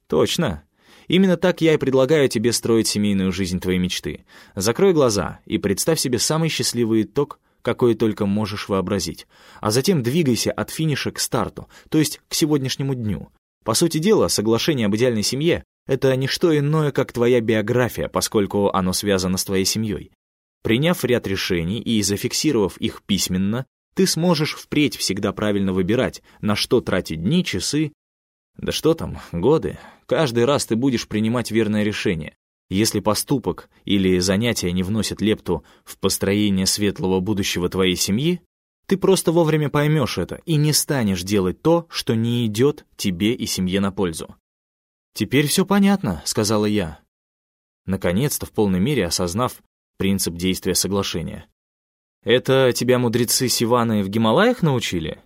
Точно. Именно так я и предлагаю тебе строить семейную жизнь твоей мечты. Закрой глаза и представь себе самый счастливый итог — какое только можешь вообразить, а затем двигайся от финиша к старту, то есть к сегодняшнему дню. По сути дела, соглашение об идеальной семье — это не что иное, как твоя биография, поскольку оно связано с твоей семьей. Приняв ряд решений и зафиксировав их письменно, ты сможешь впредь всегда правильно выбирать, на что тратить дни, часы, да что там, годы. Каждый раз ты будешь принимать верное решение, если поступок или занятие не вносят лепту в построение светлого будущего твоей семьи, ты просто вовремя поймешь это и не станешь делать то, что не идет тебе и семье на пользу. «Теперь все понятно», — сказала я, наконец-то в полной мере осознав принцип действия соглашения. «Это тебя мудрецы Сиваны в Гималаях научили?»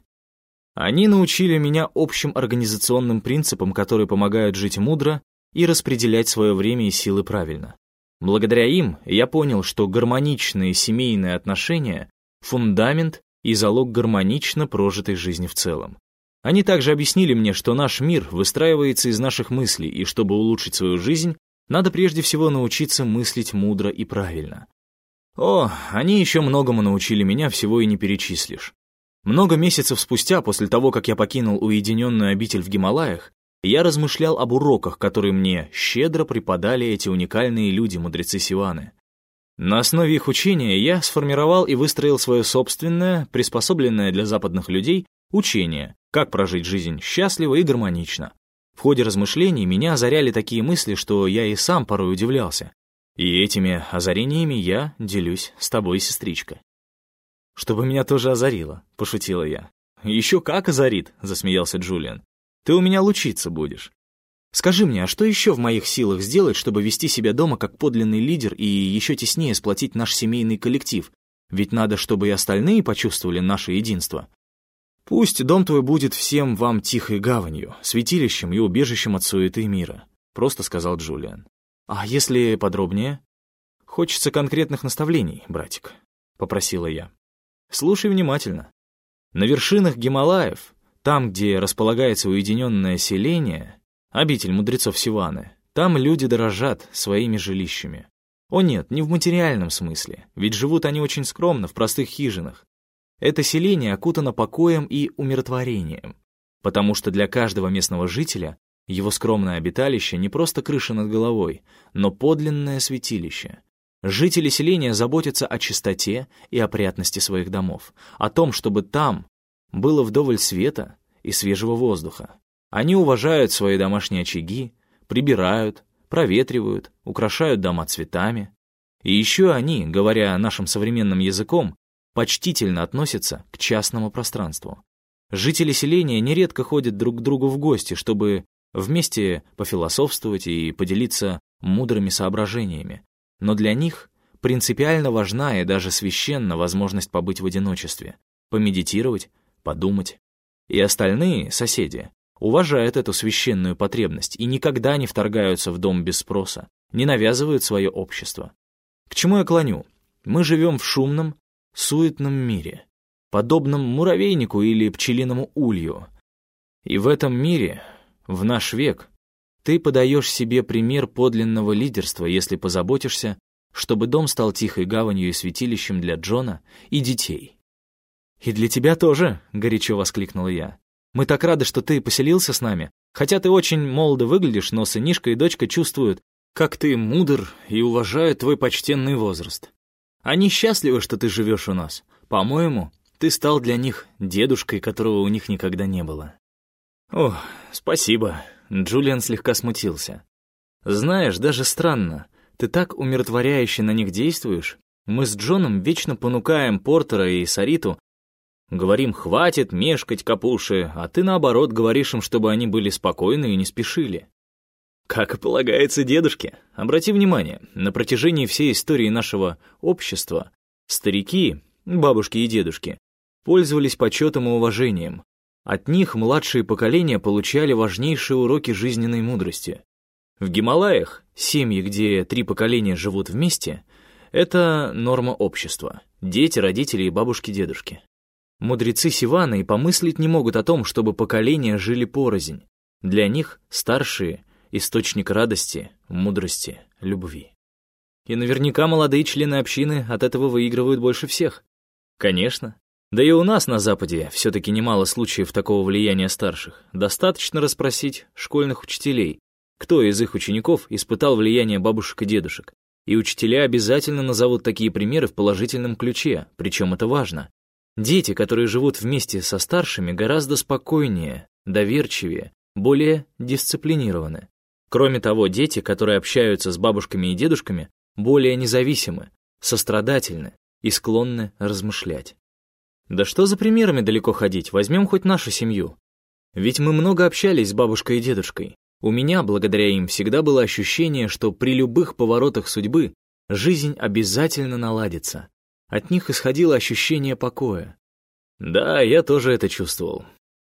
Они научили меня общим организационным принципам, которые помогают жить мудро и распределять свое время и силы правильно. Благодаря им я понял, что гармоничные семейные отношения — фундамент и залог гармонично прожитой жизни в целом. Они также объяснили мне, что наш мир выстраивается из наших мыслей, и чтобы улучшить свою жизнь, надо прежде всего научиться мыслить мудро и правильно. О, они еще многому научили меня, всего и не перечислишь. Много месяцев спустя, после того, как я покинул уединенную обитель в Гималаях, я размышлял об уроках, которые мне щедро преподали эти уникальные люди, мудрецы Сиваны. На основе их учения я сформировал и выстроил свое собственное, приспособленное для западных людей, учение, как прожить жизнь счастливо и гармонично. В ходе размышлений меня озаряли такие мысли, что я и сам порой удивлялся. И этими озарениями я делюсь с тобой, сестричка. «Чтобы меня тоже озарило», — пошутила я. «Еще как озарит», — засмеялся Джулиан. Ты у меня лучиться будешь. Скажи мне, а что еще в моих силах сделать, чтобы вести себя дома как подлинный лидер и еще теснее сплотить наш семейный коллектив? Ведь надо, чтобы и остальные почувствовали наше единство. Пусть дом твой будет всем вам тихой гаванью, святилищем и убежищем от суеты мира, просто сказал Джулиан. А если подробнее? Хочется конкретных наставлений, братик, попросила я. Слушай внимательно. На вершинах Гималаев там, где располагается уединенное селение, обитель мудрецов Сиваны, там люди дорожат своими жилищами. О нет, не в материальном смысле, ведь живут они очень скромно, в простых хижинах. Это селение окутано покоем и умиротворением, потому что для каждого местного жителя его скромное обиталище не просто крыша над головой, но подлинное святилище. Жители селения заботятся о чистоте и опрятности своих домов, о том, чтобы там было вдоволь света и свежего воздуха. Они уважают свои домашние очаги, прибирают, проветривают, украшают дома цветами. И еще они, говоря нашим современным языком, почтительно относятся к частному пространству. Жители селения нередко ходят друг к другу в гости, чтобы вместе пофилософствовать и поделиться мудрыми соображениями. Но для них принципиально важна и даже священна возможность побыть в одиночестве, помедитировать, подумать. И остальные, соседи, уважают эту священную потребность и никогда не вторгаются в дом без спроса, не навязывают свое общество. К чему я клоню? Мы живем в шумном, суетном мире, подобном муравейнику или пчелиному улью. И в этом мире, в наш век, ты подаешь себе пример подлинного лидерства, если позаботишься, чтобы дом стал тихой гаванью и святилищем для Джона и детей. «И для тебя тоже», — горячо воскликнула я. «Мы так рады, что ты поселился с нами. Хотя ты очень молодо выглядишь, но сынишка и дочка чувствуют, как ты мудр и уважают твой почтенный возраст. Они счастливы, что ты живешь у нас. По-моему, ты стал для них дедушкой, которого у них никогда не было». «О, спасибо», — Джулиан слегка смутился. «Знаешь, даже странно, ты так умиротворяюще на них действуешь. Мы с Джоном вечно понукаем Портера и Сариту, говорим «хватит мешкать, капуши», а ты, наоборот, говоришь им, чтобы они были спокойны и не спешили». Как и полагается дедушке. Обрати внимание, на протяжении всей истории нашего общества старики, бабушки и дедушки, пользовались почетом и уважением. От них младшие поколения получали важнейшие уроки жизненной мудрости. В Гималаях, семьи, где три поколения живут вместе, это норма общества. Дети, родители и бабушки-дедушки. Мудрецы Сивана и помыслить не могут о том, чтобы поколения жили порознь. Для них старшие — источник радости, мудрости, любви. И наверняка молодые члены общины от этого выигрывают больше всех. Конечно. Да и у нас на Западе все-таки немало случаев такого влияния старших. Достаточно расспросить школьных учителей, кто из их учеников испытал влияние бабушек и дедушек. И учителя обязательно назовут такие примеры в положительном ключе, причем это важно. Дети, которые живут вместе со старшими, гораздо спокойнее, доверчивее, более дисциплинированы. Кроме того, дети, которые общаются с бабушками и дедушками, более независимы, сострадательны и склонны размышлять. Да что за примерами далеко ходить, возьмем хоть нашу семью. Ведь мы много общались с бабушкой и дедушкой. У меня, благодаря им, всегда было ощущение, что при любых поворотах судьбы жизнь обязательно наладится. От них исходило ощущение покоя. Да, я тоже это чувствовал.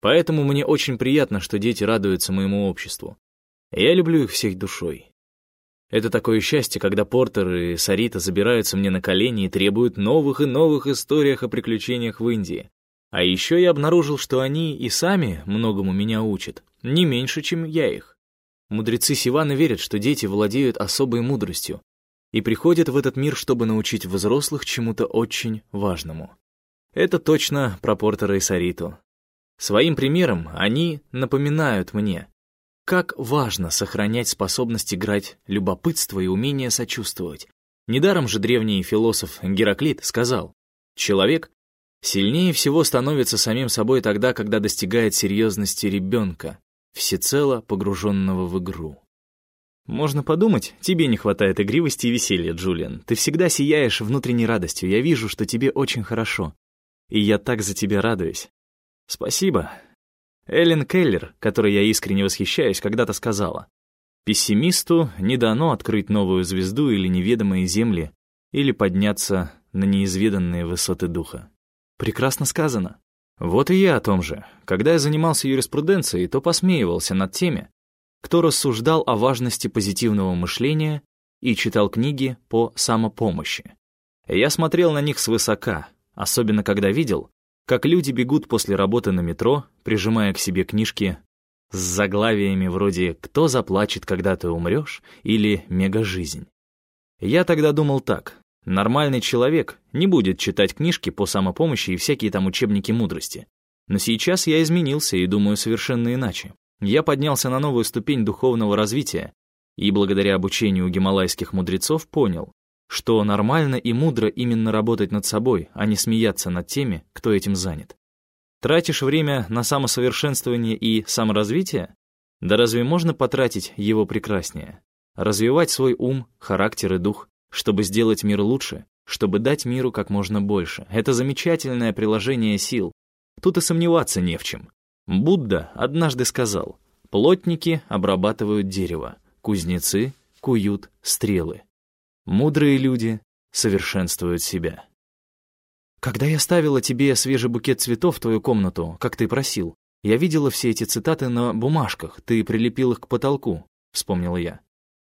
Поэтому мне очень приятно, что дети радуются моему обществу. Я люблю их всей душой. Это такое счастье, когда Портер и Сарита забираются мне на колени и требуют новых и новых историях о приключениях в Индии. А еще я обнаружил, что они и сами многому меня учат, не меньше, чем я их. Мудрецы Сивана верят, что дети владеют особой мудростью и приходят в этот мир, чтобы научить взрослых чему-то очень важному. Это точно про Портера и Сариту. Своим примером они напоминают мне, как важно сохранять способность играть любопытство и умение сочувствовать. Недаром же древний философ Гераклит сказал, «Человек сильнее всего становится самим собой тогда, когда достигает серьезности ребенка, всецело погруженного в игру». Можно подумать, тебе не хватает игривости и веселья, Джулиан. Ты всегда сияешь внутренней радостью. Я вижу, что тебе очень хорошо. И я так за тебя радуюсь. Спасибо. Эллен Келлер, которой я искренне восхищаюсь, когда-то сказала, «Пессимисту не дано открыть новую звезду или неведомые земли, или подняться на неизведанные высоты духа». Прекрасно сказано. Вот и я о том же. Когда я занимался юриспруденцией, то посмеивался над теми, кто рассуждал о важности позитивного мышления и читал книги по самопомощи. Я смотрел на них свысока, особенно когда видел, как люди бегут после работы на метро, прижимая к себе книжки с заглавиями вроде «Кто заплачет, когда ты умрешь?» или «Мегажизнь». Я тогда думал так. Нормальный человек не будет читать книжки по самопомощи и всякие там учебники мудрости. Но сейчас я изменился и думаю совершенно иначе. Я поднялся на новую ступень духовного развития и благодаря обучению гималайских мудрецов понял, что нормально и мудро именно работать над собой, а не смеяться над теми, кто этим занят. Тратишь время на самосовершенствование и саморазвитие? Да разве можно потратить его прекраснее? Развивать свой ум, характер и дух, чтобы сделать мир лучше, чтобы дать миру как можно больше. Это замечательное приложение сил. Тут и сомневаться не в чем. Будда однажды сказал, плотники обрабатывают дерево, кузнецы куют стрелы. Мудрые люди совершенствуют себя. Когда я ставила тебе свежий букет цветов в твою комнату, как ты просил, я видела все эти цитаты на бумажках, ты прилепил их к потолку, вспомнила я.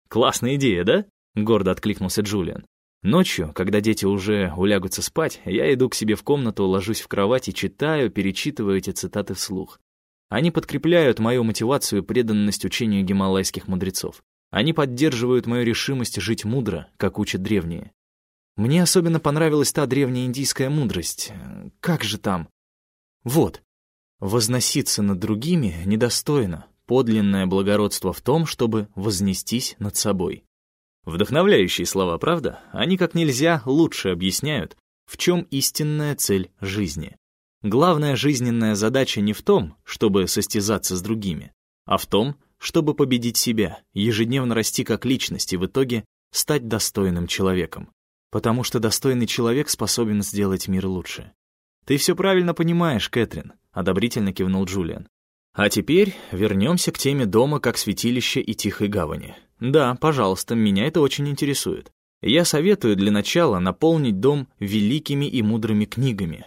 Классная идея, да? Гордо откликнулся Джулиан. Ночью, когда дети уже улягутся спать, я иду к себе в комнату, ложусь в кровать и читаю, перечитываю эти цитаты вслух. Они подкрепляют мою мотивацию и преданность учению гималайских мудрецов. Они поддерживают мою решимость жить мудро, как учат древние. Мне особенно понравилась та древняя индийская мудрость. Как же там? Вот. Возноситься над другими недостойно. Подлинное благородство в том, чтобы вознестись над собой. Вдохновляющие слова, правда? Они как нельзя лучше объясняют, в чем истинная цель жизни. Главная жизненная задача не в том, чтобы состязаться с другими, а в том, чтобы победить себя, ежедневно расти как личность и в итоге стать достойным человеком. Потому что достойный человек способен сделать мир лучше. «Ты все правильно понимаешь, Кэтрин», — одобрительно кивнул Джулиан. «А теперь вернемся к теме дома как святилища и тихой гавани. Да, пожалуйста, меня это очень интересует. Я советую для начала наполнить дом великими и мудрыми книгами.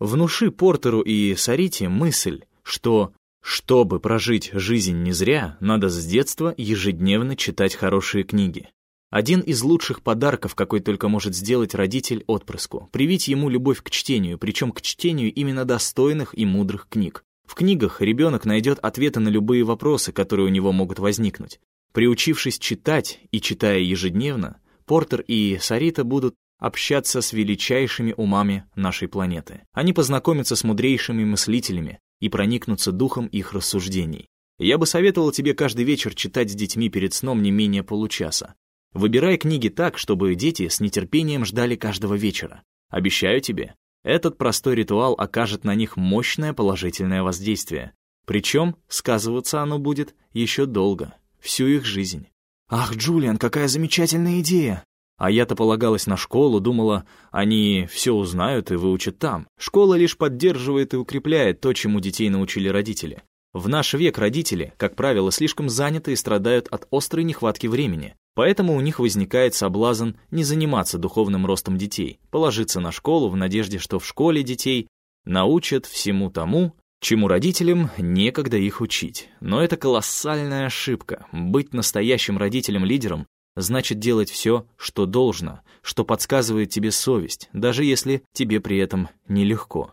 Внуши Портеру и Сарите мысль, что, чтобы прожить жизнь не зря, надо с детства ежедневно читать хорошие книги. Один из лучших подарков, какой только может сделать родитель отпрыску. Привить ему любовь к чтению, причем к чтению именно достойных и мудрых книг. В книгах ребенок найдет ответы на любые вопросы, которые у него могут возникнуть. Приучившись читать и читая ежедневно, Портер и Сарита будут общаться с величайшими умами нашей планеты. Они познакомятся с мудрейшими мыслителями и проникнутся духом их рассуждений. Я бы советовал тебе каждый вечер читать с детьми перед сном не менее получаса. Выбирай книги так, чтобы дети с нетерпением ждали каждого вечера. Обещаю тебе, этот простой ритуал окажет на них мощное положительное воздействие. Причем сказываться оно будет еще долго, всю их жизнь. «Ах, Джулиан, какая замечательная идея!» А я-то полагалась на школу, думала, они все узнают и выучат там. Школа лишь поддерживает и укрепляет то, чему детей научили родители. В наш век родители, как правило, слишком заняты и страдают от острой нехватки времени. Поэтому у них возникает соблазн не заниматься духовным ростом детей, положиться на школу в надежде, что в школе детей научат всему тому, чему родителям некогда их учить. Но это колоссальная ошибка. Быть настоящим родителем-лидером значит делать все, что должно, что подсказывает тебе совесть, даже если тебе при этом нелегко.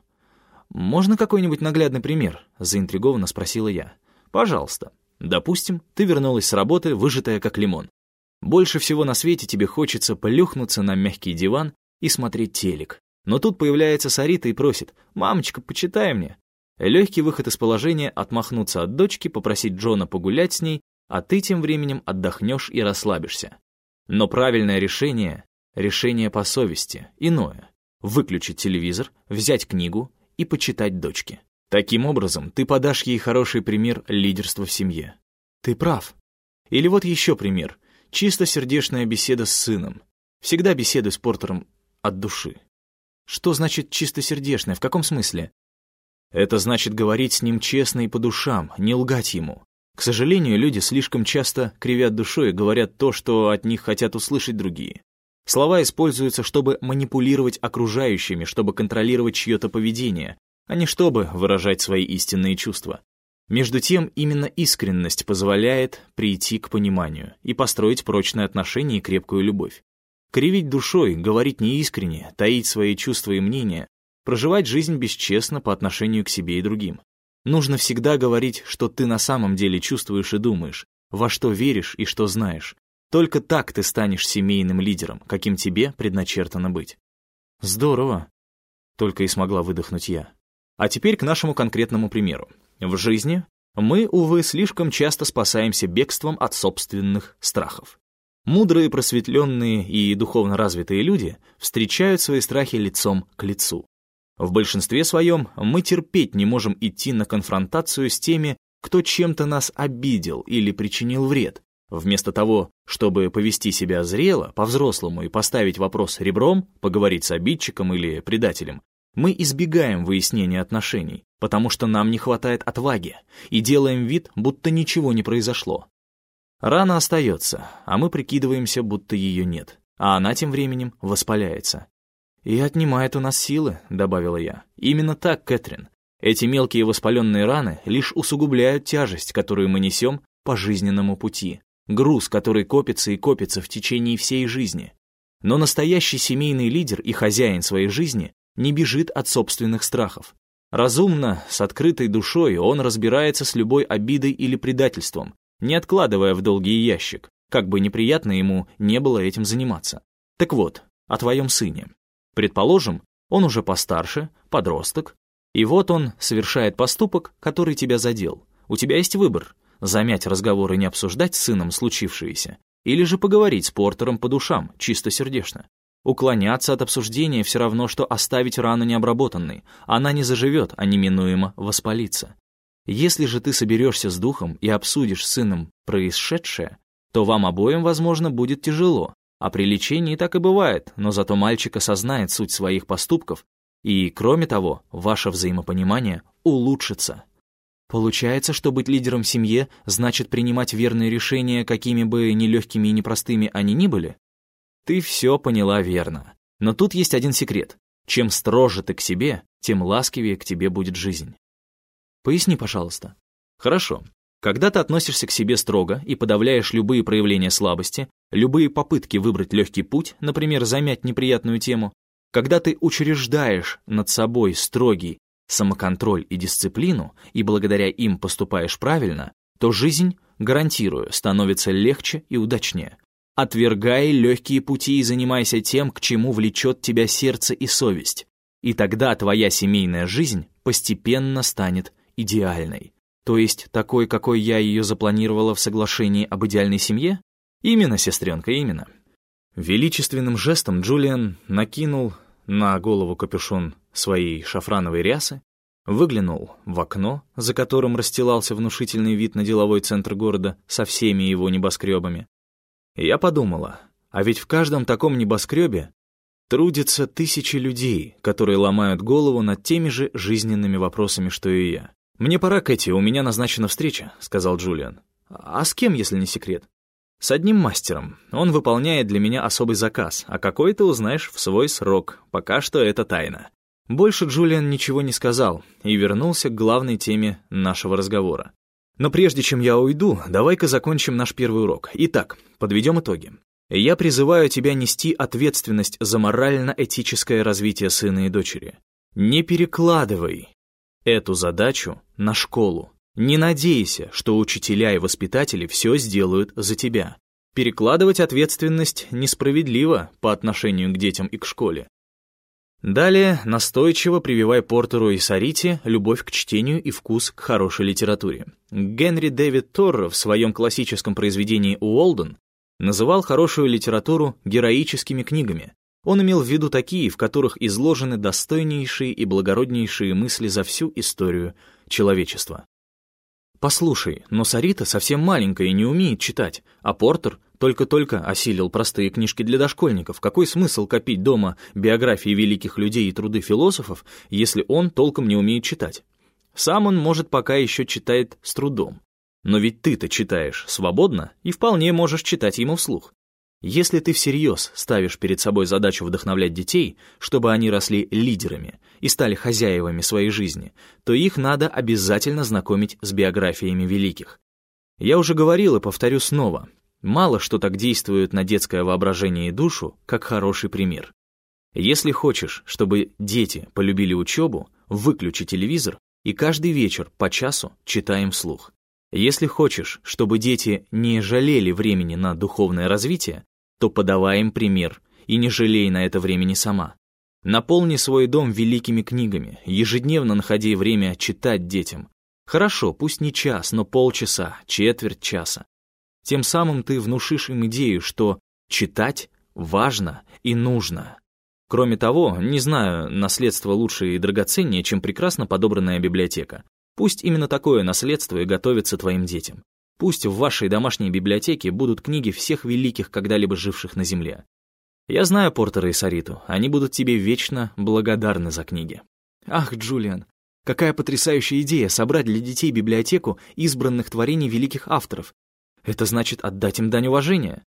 «Можно какой-нибудь наглядный пример?» — заинтригованно спросила я. «Пожалуйста. Допустим, ты вернулась с работы, выжатая как лимон. Больше всего на свете тебе хочется плюхнуться на мягкий диван и смотреть телек. Но тут появляется Сарита и просит «Мамочка, почитай мне». Легкий выход из положения — отмахнуться от дочки, попросить Джона погулять с ней, а ты тем временем отдохнешь и расслабишься. Но правильное решение — решение по совести, иное. Выключить телевизор, взять книгу и почитать дочке. Таким образом, ты подашь ей хороший пример лидерства в семье. Ты прав. Или вот еще пример. Чистосердечная беседа с сыном. Всегда беседуй с Портером от души. Что значит чистосердечная? В каком смысле? Это значит говорить с ним честно и по душам, не лгать ему. К сожалению, люди слишком часто кривят душой и говорят то, что от них хотят услышать другие. Слова используются, чтобы манипулировать окружающими, чтобы контролировать чье-то поведение, а не чтобы выражать свои истинные чувства. Между тем, именно искренность позволяет прийти к пониманию и построить прочные отношения и крепкую любовь. Кривить душой, говорить неискренне, таить свои чувства и мнения, проживать жизнь бесчестно по отношению к себе и другим. Нужно всегда говорить, что ты на самом деле чувствуешь и думаешь, во что веришь и что знаешь. Только так ты станешь семейным лидером, каким тебе предначертано быть. Здорово, только и смогла выдохнуть я. А теперь к нашему конкретному примеру. В жизни мы, увы, слишком часто спасаемся бегством от собственных страхов. Мудрые, просветленные и духовно развитые люди встречают свои страхи лицом к лицу. В большинстве своем мы терпеть не можем идти на конфронтацию с теми, кто чем-то нас обидел или причинил вред. Вместо того, чтобы повести себя зрело, по-взрослому и поставить вопрос ребром, поговорить с обидчиком или предателем, мы избегаем выяснения отношений, потому что нам не хватает отваги, и делаем вид, будто ничего не произошло. Рана остается, а мы прикидываемся, будто ее нет, а она тем временем воспаляется. «И отнимает у нас силы», — добавила я. «Именно так, Кэтрин. Эти мелкие воспаленные раны лишь усугубляют тяжесть, которую мы несем по жизненному пути, груз, который копится и копится в течение всей жизни. Но настоящий семейный лидер и хозяин своей жизни не бежит от собственных страхов. Разумно, с открытой душой он разбирается с любой обидой или предательством, не откладывая в долгий ящик, как бы неприятно ему не было этим заниматься. Так вот, о твоем сыне. Предположим, он уже постарше, подросток, и вот он совершает поступок, который тебя задел. У тебя есть выбор — замять разговор и не обсуждать с сыном случившееся, или же поговорить с Портером по душам, чисто сердечно. Уклоняться от обсуждения все равно, что оставить рану необработанной. Она не заживет, а неминуемо воспалится. Если же ты соберешься с духом и обсудишь с сыном происшедшее, то вам обоим, возможно, будет тяжело. А при лечении так и бывает, но зато мальчик осознает суть своих поступков, и, кроме того, ваше взаимопонимание улучшится. Получается, что быть лидером в семье значит принимать верные решения, какими бы нелегкими и непростыми они ни были? Ты все поняла верно. Но тут есть один секрет. Чем строже ты к себе, тем ласкивее к тебе будет жизнь. Поясни, пожалуйста. Хорошо. Когда ты относишься к себе строго и подавляешь любые проявления слабости, любые попытки выбрать легкий путь, например, замять неприятную тему, когда ты учреждаешь над собой строгий самоконтроль и дисциплину, и благодаря им поступаешь правильно, то жизнь, гарантирую, становится легче и удачнее. Отвергай легкие пути и занимайся тем, к чему влечет тебя сердце и совесть. И тогда твоя семейная жизнь постепенно станет идеальной. То есть такой, какой я ее запланировала в соглашении об идеальной семье? Именно, сестренка, именно. Величественным жестом Джулиан накинул на голову капюшон своей шафрановой рясы, выглянул в окно, за которым расстилался внушительный вид на деловой центр города со всеми его небоскребами. я подумала, а ведь в каждом таком небоскребе трудятся тысячи людей, которые ломают голову над теми же жизненными вопросами, что и я. «Мне пора, Кэти, у меня назначена встреча», — сказал Джулиан. «А с кем, если не секрет?» «С одним мастером. Он выполняет для меня особый заказ, а какой ты узнаешь в свой срок. Пока что это тайна». Больше Джулиан ничего не сказал и вернулся к главной теме нашего разговора. Но прежде чем я уйду, давай-ка закончим наш первый урок. Итак, подведем итоги. Я призываю тебя нести ответственность за морально-этическое развитие сына и дочери. Не перекладывай эту задачу на школу. Не надейся, что учителя и воспитатели все сделают за тебя. Перекладывать ответственность несправедливо по отношению к детям и к школе. Далее настойчиво прививай Портеру и Сарите любовь к чтению и вкус к хорошей литературе. Генри Дэвид Торр в своем классическом произведении «Уолден» называл хорошую литературу героическими книгами, он имел в виду такие, в которых изложены достойнейшие и благороднейшие мысли за всю историю человечества. Послушай, но Сарита совсем маленькая и не умеет читать, а Портер только-только осилил простые книжки для дошкольников. Какой смысл копить дома биографии великих людей и труды философов, если он толком не умеет читать? Сам он, может, пока еще читает с трудом. Но ведь ты-то читаешь свободно и вполне можешь читать ему вслух. Если ты всерьез ставишь перед собой задачу вдохновлять детей, чтобы они росли лидерами и стали хозяевами своей жизни, то их надо обязательно знакомить с биографиями великих. Я уже говорил и повторю снова, мало что так действует на детское воображение и душу, как хороший пример. Если хочешь, чтобы дети полюбили учебу, выключи телевизор и каждый вечер по часу читаем вслух. Если хочешь, чтобы дети не жалели времени на духовное развитие, то подавай им пример и не жалей на это времени сама. Наполни свой дом великими книгами, ежедневно находи время читать детям. Хорошо, пусть не час, но полчаса, четверть часа. Тем самым ты внушишь им идею, что читать важно и нужно. Кроме того, не знаю, наследство лучше и драгоценнее, чем прекрасно подобранная библиотека. Пусть именно такое наследство и готовится твоим детям. Пусть в вашей домашней библиотеке будут книги всех великих, когда-либо живших на Земле. Я знаю Портера и Сариту, они будут тебе вечно благодарны за книги. Ах, Джулиан, какая потрясающая идея собрать для детей библиотеку избранных творений великих авторов. Это значит отдать им дань уважения.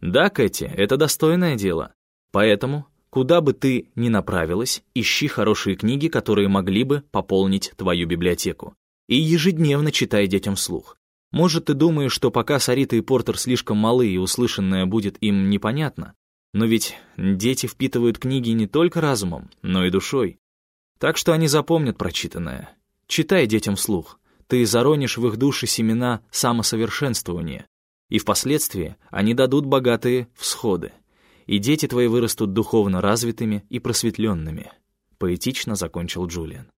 Да, Кэти, это достойное дело. Поэтому, куда бы ты ни направилась, ищи хорошие книги, которые могли бы пополнить твою библиотеку. И ежедневно читай детям вслух. Может, ты думаешь, что пока Сарита и Портер слишком малы и услышанное будет им непонятно, но ведь дети впитывают книги не только разумом, но и душой. Так что они запомнят прочитанное. Читай детям вслух. Ты заронишь в их души семена самосовершенствования, и впоследствии они дадут богатые всходы. И дети твои вырастут духовно развитыми и просветленными. Поэтично закончил Джулиан.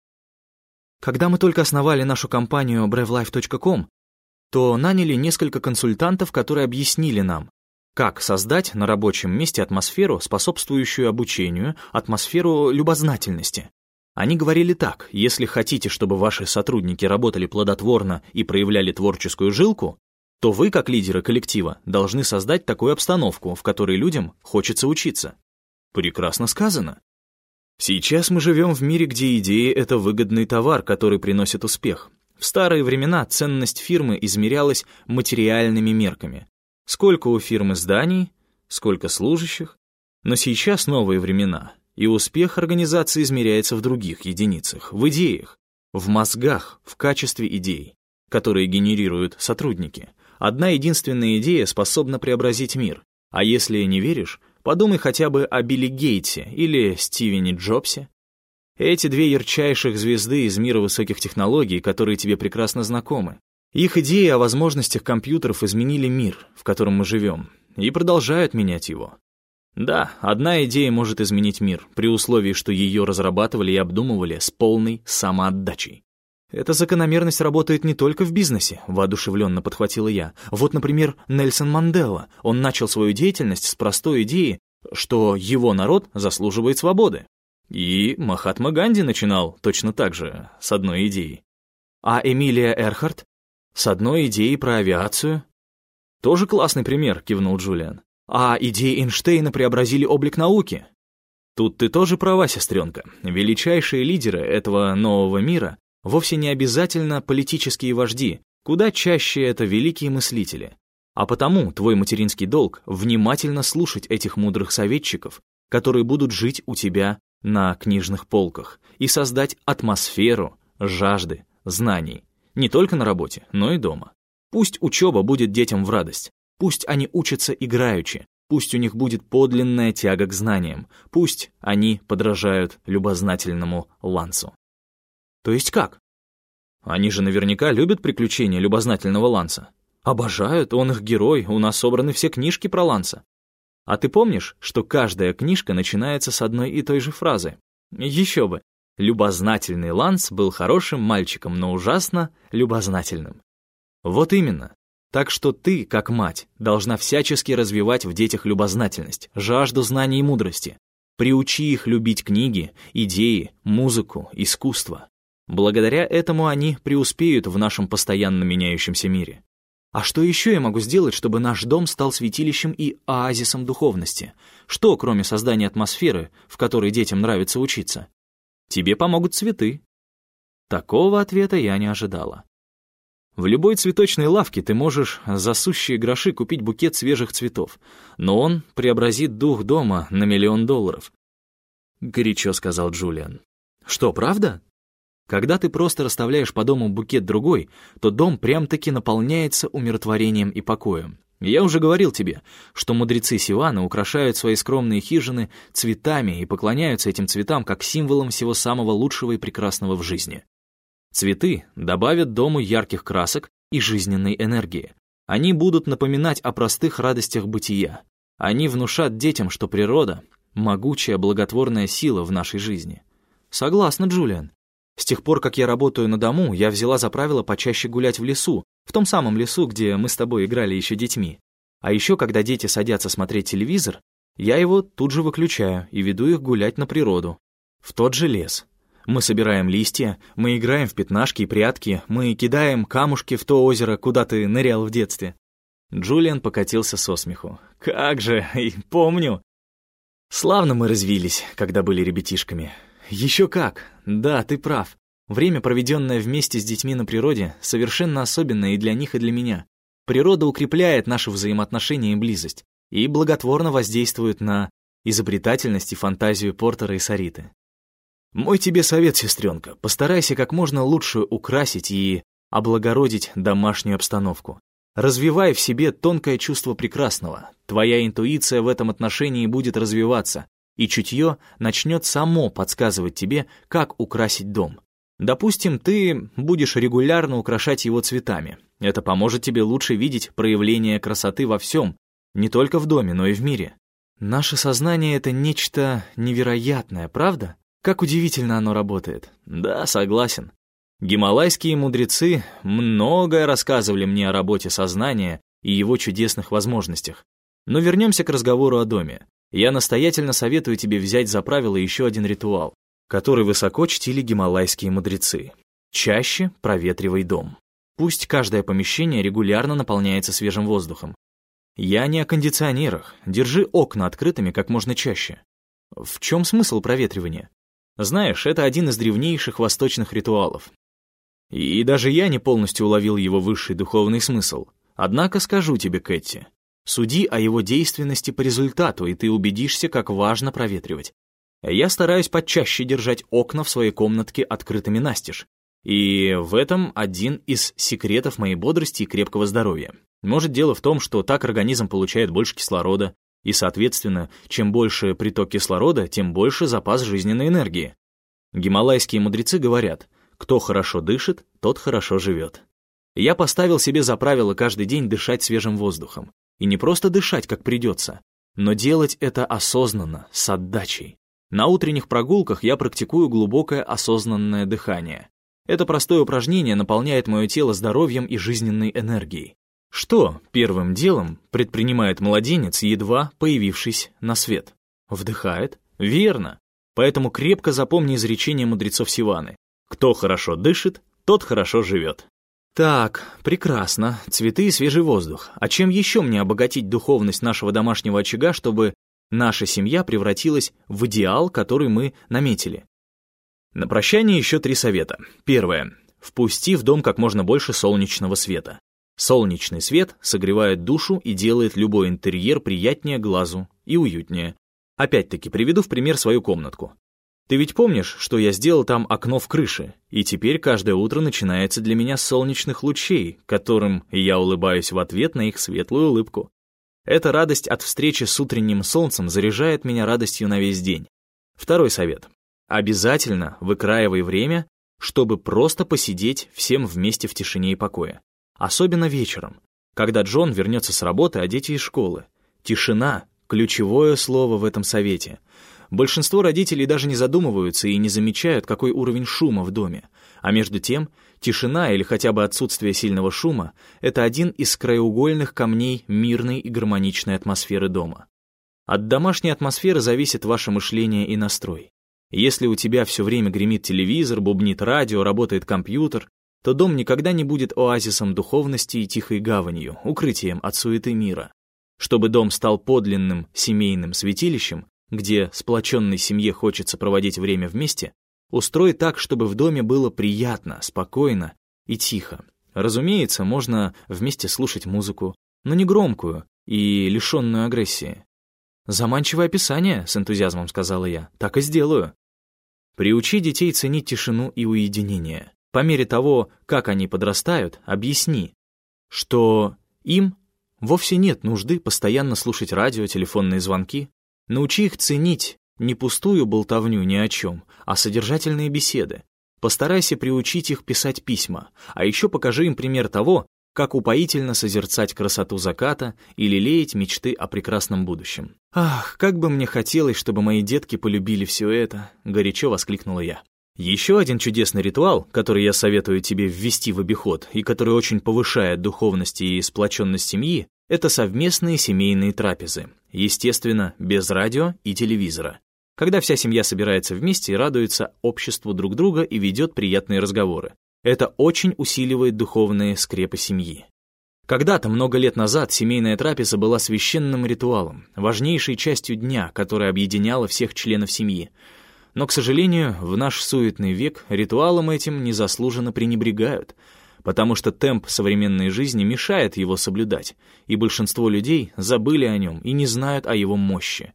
Когда мы только основали нашу компанию brevlife.com, то наняли несколько консультантов, которые объяснили нам, Как создать на рабочем месте атмосферу, способствующую обучению, атмосферу любознательности? Они говорили так, если хотите, чтобы ваши сотрудники работали плодотворно и проявляли творческую жилку, то вы, как лидеры коллектива, должны создать такую обстановку, в которой людям хочется учиться. Прекрасно сказано. Сейчас мы живем в мире, где идеи — это выгодный товар, который приносит успех. В старые времена ценность фирмы измерялась материальными мерками. Сколько у фирмы зданий, сколько служащих. Но сейчас новые времена, и успех организации измеряется в других единицах, в идеях, в мозгах, в качестве идей, которые генерируют сотрудники. Одна единственная идея способна преобразить мир, а если не веришь, подумай хотя бы о Билли Гейтсе или Стивене Джобсе. Эти две ярчайших звезды из мира высоких технологий, которые тебе прекрасно знакомы. Их идеи о возможностях компьютеров изменили мир, в котором мы живем, и продолжают менять его. Да, одна идея может изменить мир, при условии, что ее разрабатывали и обдумывали с полной самоотдачей. Эта закономерность работает не только в бизнесе, воодушевленно подхватила я. Вот, например, Нельсон Мандела. Он начал свою деятельность с простой идеи, что его народ заслуживает свободы. И Махатма Ганди начинал точно так же, с одной идеей. А Эмилия Эрхарт с одной идеей про авиацию. Тоже классный пример, кивнул Джулиан. А идеи Эйнштейна преобразили облик науки. Тут ты тоже права, сестренка. Величайшие лидеры этого нового мира вовсе не обязательно политические вожди, куда чаще это великие мыслители. А потому твой материнский долг — внимательно слушать этих мудрых советчиков, которые будут жить у тебя на книжных полках и создать атмосферу жажды знаний, не только на работе, но и дома. Пусть учеба будет детям в радость. Пусть они учатся играючи. Пусть у них будет подлинная тяга к знаниям. Пусть они подражают любознательному Лансу. То есть как? Они же наверняка любят приключения любознательного Ланса. Обожают, он их герой, у нас собраны все книжки про Ланса. А ты помнишь, что каждая книжка начинается с одной и той же фразы? Еще бы, Любознательный Ланс был хорошим мальчиком, но ужасно любознательным. Вот именно. Так что ты, как мать, должна всячески развивать в детях любознательность, жажду знаний и мудрости. Приучи их любить книги, идеи, музыку, искусство. Благодаря этому они преуспеют в нашем постоянно меняющемся мире. А что еще я могу сделать, чтобы наш дом стал святилищем и оазисом духовности? Что, кроме создания атмосферы, в которой детям нравится учиться? Тебе помогут цветы». Такого ответа я не ожидала. В любой цветочной лавке ты можешь за сущие гроши купить букет свежих цветов, но он преобразит дух дома на миллион долларов. Горячо сказал Джулиан. Что, правда? Когда ты просто расставляешь по дому букет другой, то дом прям-таки наполняется умиротворением и покоем. Я уже говорил тебе, что мудрецы Сивана украшают свои скромные хижины цветами и поклоняются этим цветам как символам всего самого лучшего и прекрасного в жизни. Цветы добавят дому ярких красок и жизненной энергии. Они будут напоминать о простых радостях бытия. Они внушат детям, что природа — могучая благотворная сила в нашей жизни. Согласна, Джулиан. С тех пор, как я работаю на дому, я взяла за правило почаще гулять в лесу, в том самом лесу, где мы с тобой играли еще детьми. А еще, когда дети садятся смотреть телевизор, я его тут же выключаю и веду их гулять на природу. В тот же лес. Мы собираем листья, мы играем в пятнашки и прятки, мы кидаем камушки в то озеро, куда ты нырял в детстве. Джулиан покатился со смеху. «Как же, <laughs> и помню!» Славно мы развились, когда были ребятишками. Еще как, да, ты прав. Время, проведенное вместе с детьми на природе, совершенно особенное и для них, и для меня. Природа укрепляет наши взаимоотношения и близость, и благотворно воздействует на изобретательность и фантазию Портера и Сариты. Мой тебе совет, сестренка, постарайся как можно лучше украсить и облагородить домашнюю обстановку. Развивай в себе тонкое чувство прекрасного. Твоя интуиция в этом отношении будет развиваться, и чутье начнет само подсказывать тебе, как украсить дом. Допустим, ты будешь регулярно украшать его цветами. Это поможет тебе лучше видеть проявление красоты во всем, не только в доме, но и в мире. Наше сознание — это нечто невероятное, правда? Как удивительно оно работает. Да, согласен. Гималайские мудрецы многое рассказывали мне о работе сознания и его чудесных возможностях. Но вернемся к разговору о доме. Я настоятельно советую тебе взять за правило еще один ритуал, который высоко чтили гималайские мудрецы. Чаще проветривай дом. Пусть каждое помещение регулярно наполняется свежим воздухом. Я не о кондиционерах. Держи окна открытыми как можно чаще. В чем смысл проветривания? Знаешь, это один из древнейших восточных ритуалов. И даже я не полностью уловил его высший духовный смысл. Однако скажу тебе, Кэти, суди о его действенности по результату, и ты убедишься, как важно проветривать. Я стараюсь почаще держать окна в своей комнатке открытыми настежь. И в этом один из секретов моей бодрости и крепкого здоровья. Может, дело в том, что так организм получает больше кислорода, и, соответственно, чем больше приток кислорода, тем больше запас жизненной энергии. Гималайские мудрецы говорят, кто хорошо дышит, тот хорошо живет. Я поставил себе за правило каждый день дышать свежим воздухом. И не просто дышать, как придется, но делать это осознанно, с отдачей. На утренних прогулках я практикую глубокое осознанное дыхание. Это простое упражнение наполняет мое тело здоровьем и жизненной энергией. Что первым делом предпринимает младенец, едва появившись на свет? Вдыхает? Верно. Поэтому крепко запомни изречение мудрецов Сиваны. Кто хорошо дышит, тот хорошо живет. Так, прекрасно. Цветы и свежий воздух. А чем еще мне обогатить духовность нашего домашнего очага, чтобы наша семья превратилась в идеал, который мы наметили. На прощание еще три совета. Первое. Впусти в дом как можно больше солнечного света. Солнечный свет согревает душу и делает любой интерьер приятнее глазу и уютнее. Опять-таки приведу в пример свою комнатку. Ты ведь помнишь, что я сделал там окно в крыше, и теперь каждое утро начинается для меня с солнечных лучей, которым я улыбаюсь в ответ на их светлую улыбку. Эта радость от встречи с утренним солнцем заряжает меня радостью на весь день. Второй совет. Обязательно выкраивай время, чтобы просто посидеть всем вместе в тишине и покое. Особенно вечером, когда Джон вернется с работы, а дети из школы. Тишина — ключевое слово в этом совете. Большинство родителей даже не задумываются и не замечают, какой уровень шума в доме. А между тем, Тишина или хотя бы отсутствие сильного шума — это один из краеугольных камней мирной и гармоничной атмосферы дома. От домашней атмосферы зависит ваше мышление и настрой. Если у тебя все время гремит телевизор, бубнит радио, работает компьютер, то дом никогда не будет оазисом духовности и тихой гаванью, укрытием от суеты мира. Чтобы дом стал подлинным семейным святилищем, где сплоченной семье хочется проводить время вместе, Устрой так, чтобы в доме было приятно, спокойно и тихо. Разумеется, можно вместе слушать музыку, но не громкую и лишенную агрессии. «Заманчивое описание», — с энтузиазмом сказала я. «Так и сделаю». Приучи детей ценить тишину и уединение. По мере того, как они подрастают, объясни, что им вовсе нет нужды постоянно слушать радио, телефонные звонки. Научи их ценить не пустую болтовню ни о чем, а содержательные беседы. Постарайся приучить их писать письма, а еще покажи им пример того, как упоительно созерцать красоту заката и лелеять мечты о прекрасном будущем. «Ах, как бы мне хотелось, чтобы мои детки полюбили все это!» — горячо воскликнула я. Еще один чудесный ритуал, который я советую тебе ввести в обиход и который очень повышает духовность и сплоченность семьи, это совместные семейные трапезы, естественно, без радио и телевизора когда вся семья собирается вместе и радуется обществу друг друга и ведет приятные разговоры. Это очень усиливает духовные скрепы семьи. Когда-то, много лет назад, семейная трапеза была священным ритуалом, важнейшей частью дня, которая объединяла всех членов семьи. Но, к сожалению, в наш суетный век ритуалом этим незаслуженно пренебрегают, потому что темп современной жизни мешает его соблюдать, и большинство людей забыли о нем и не знают о его мощи.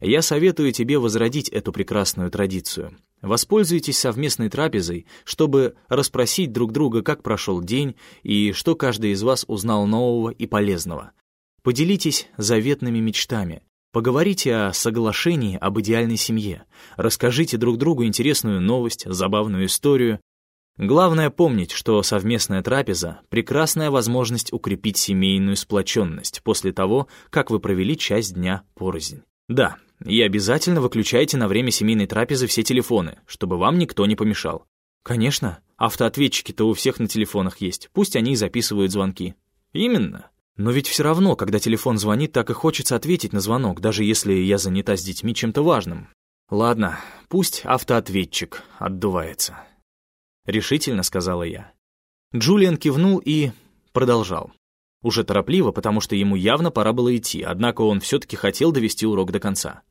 Я советую тебе возродить эту прекрасную традицию. Воспользуйтесь совместной трапезой, чтобы расспросить друг друга, как прошел день и что каждый из вас узнал нового и полезного. Поделитесь заветными мечтами, поговорите о соглашении об идеальной семье, расскажите друг другу интересную новость, забавную историю. Главное помнить, что совместная трапеза — прекрасная возможность укрепить семейную сплоченность после того, как вы провели часть дня порознь. Да, и обязательно выключайте на время семейной трапезы все телефоны, чтобы вам никто не помешал. Конечно, автоответчики-то у всех на телефонах есть, пусть они и записывают звонки. Именно. Но ведь все равно, когда телефон звонит, так и хочется ответить на звонок, даже если я занята с детьми чем-то важным. Ладно, пусть автоответчик отдувается. Решительно сказала я. Джулиан кивнул и продолжал. Уже торопливо, потому что ему явно пора было идти, однако он все-таки хотел довести урок до конца.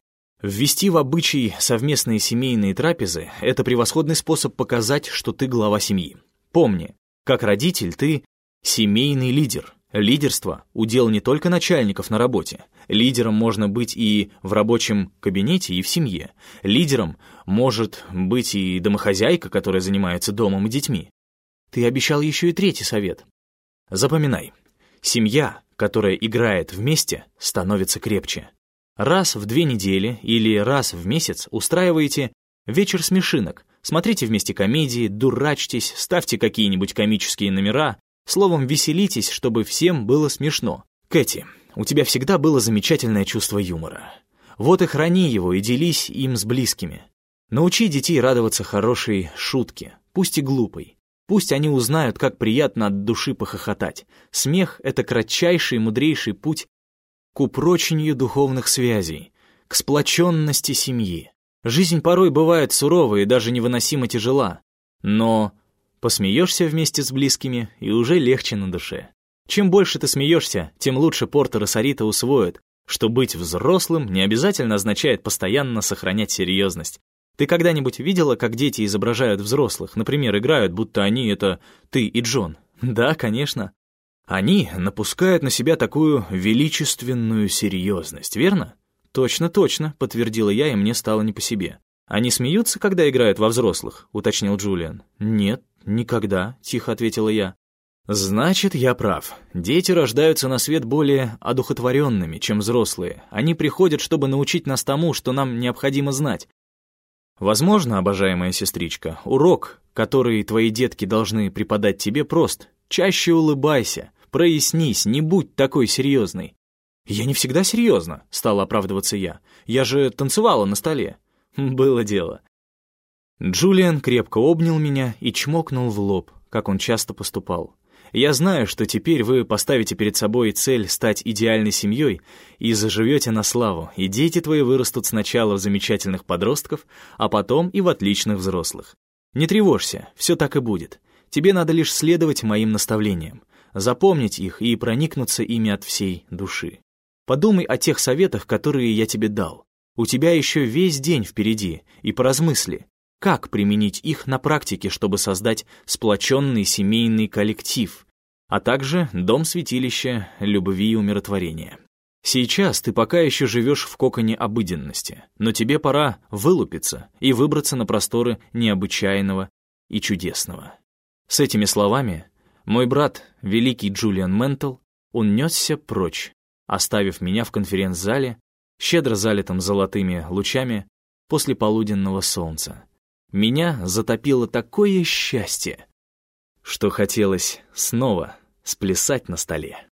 Ввести в обычай совместные семейные трапезы — это превосходный способ показать, что ты глава семьи. Помни, как родитель ты семейный лидер. Лидерство — удел не только начальников на работе. Лидером можно быть и в рабочем кабинете, и в семье. Лидером может быть и домохозяйка, которая занимается домом и детьми. Ты обещал еще и третий совет. Запоминай, Семья, которая играет вместе, становится крепче. Раз в две недели или раз в месяц устраиваете вечер смешинок, смотрите вместе комедии, дурачьтесь, ставьте какие-нибудь комические номера, словом, веселитесь, чтобы всем было смешно. Кэти, у тебя всегда было замечательное чувство юмора. Вот и храни его и делись им с близкими. Научи детей радоваться хорошей шутке, пусть и глупой. Пусть они узнают, как приятно от души похохотать. Смех — это кратчайший и мудрейший путь к упрочению духовных связей, к сплоченности семьи. Жизнь порой бывает сурова и даже невыносимо тяжела, но посмеешься вместе с близкими, и уже легче на душе. Чем больше ты смеешься, тем лучше Портер и Сарита усвоят, что быть взрослым не обязательно означает постоянно сохранять серьезность, ты когда-нибудь видела, как дети изображают взрослых? Например, играют, будто они — это ты и Джон. <laughs> Да, конечно. Они напускают на себя такую величественную серьезность, верно? Точно, точно, подтвердила я, и мне стало не по себе. Они смеются, когда играют во взрослых, уточнил Джулиан. Нет, никогда, тихо ответила я. Значит, я прав. Дети рождаются на свет более одухотворенными, чем взрослые. Они приходят, чтобы научить нас тому, что нам необходимо знать. Возможно, обожаемая сестричка, урок, который твои детки должны преподать тебе, прост. Чаще улыбайся, прояснись, не будь такой серьезной. «Я не всегда серьезно», — стала оправдываться я. «Я же танцевала на столе». Было дело. Джулиан крепко обнял меня и чмокнул в лоб, как он часто поступал. Я знаю, что теперь вы поставите перед собой цель стать идеальной семьей и заживете на славу, и дети твои вырастут сначала в замечательных подростков, а потом и в отличных взрослых. Не тревожься, все так и будет. Тебе надо лишь следовать моим наставлениям, запомнить их и проникнуться ими от всей души. Подумай о тех советах, которые я тебе дал. У тебя еще весь день впереди, и поразмысли, как применить их на практике, чтобы создать сплоченный семейный коллектив, а также дом-святилище любви и умиротворения. Сейчас ты пока еще живешь в коконе обыденности, но тебе пора вылупиться и выбраться на просторы необычайного и чудесного. С этими словами мой брат, великий Джулиан Ментл, унесся прочь, оставив меня в конференц-зале, щедро залитым золотыми лучами после полуденного солнца, меня затопило такое счастье, что хотелось снова сплясать на столе.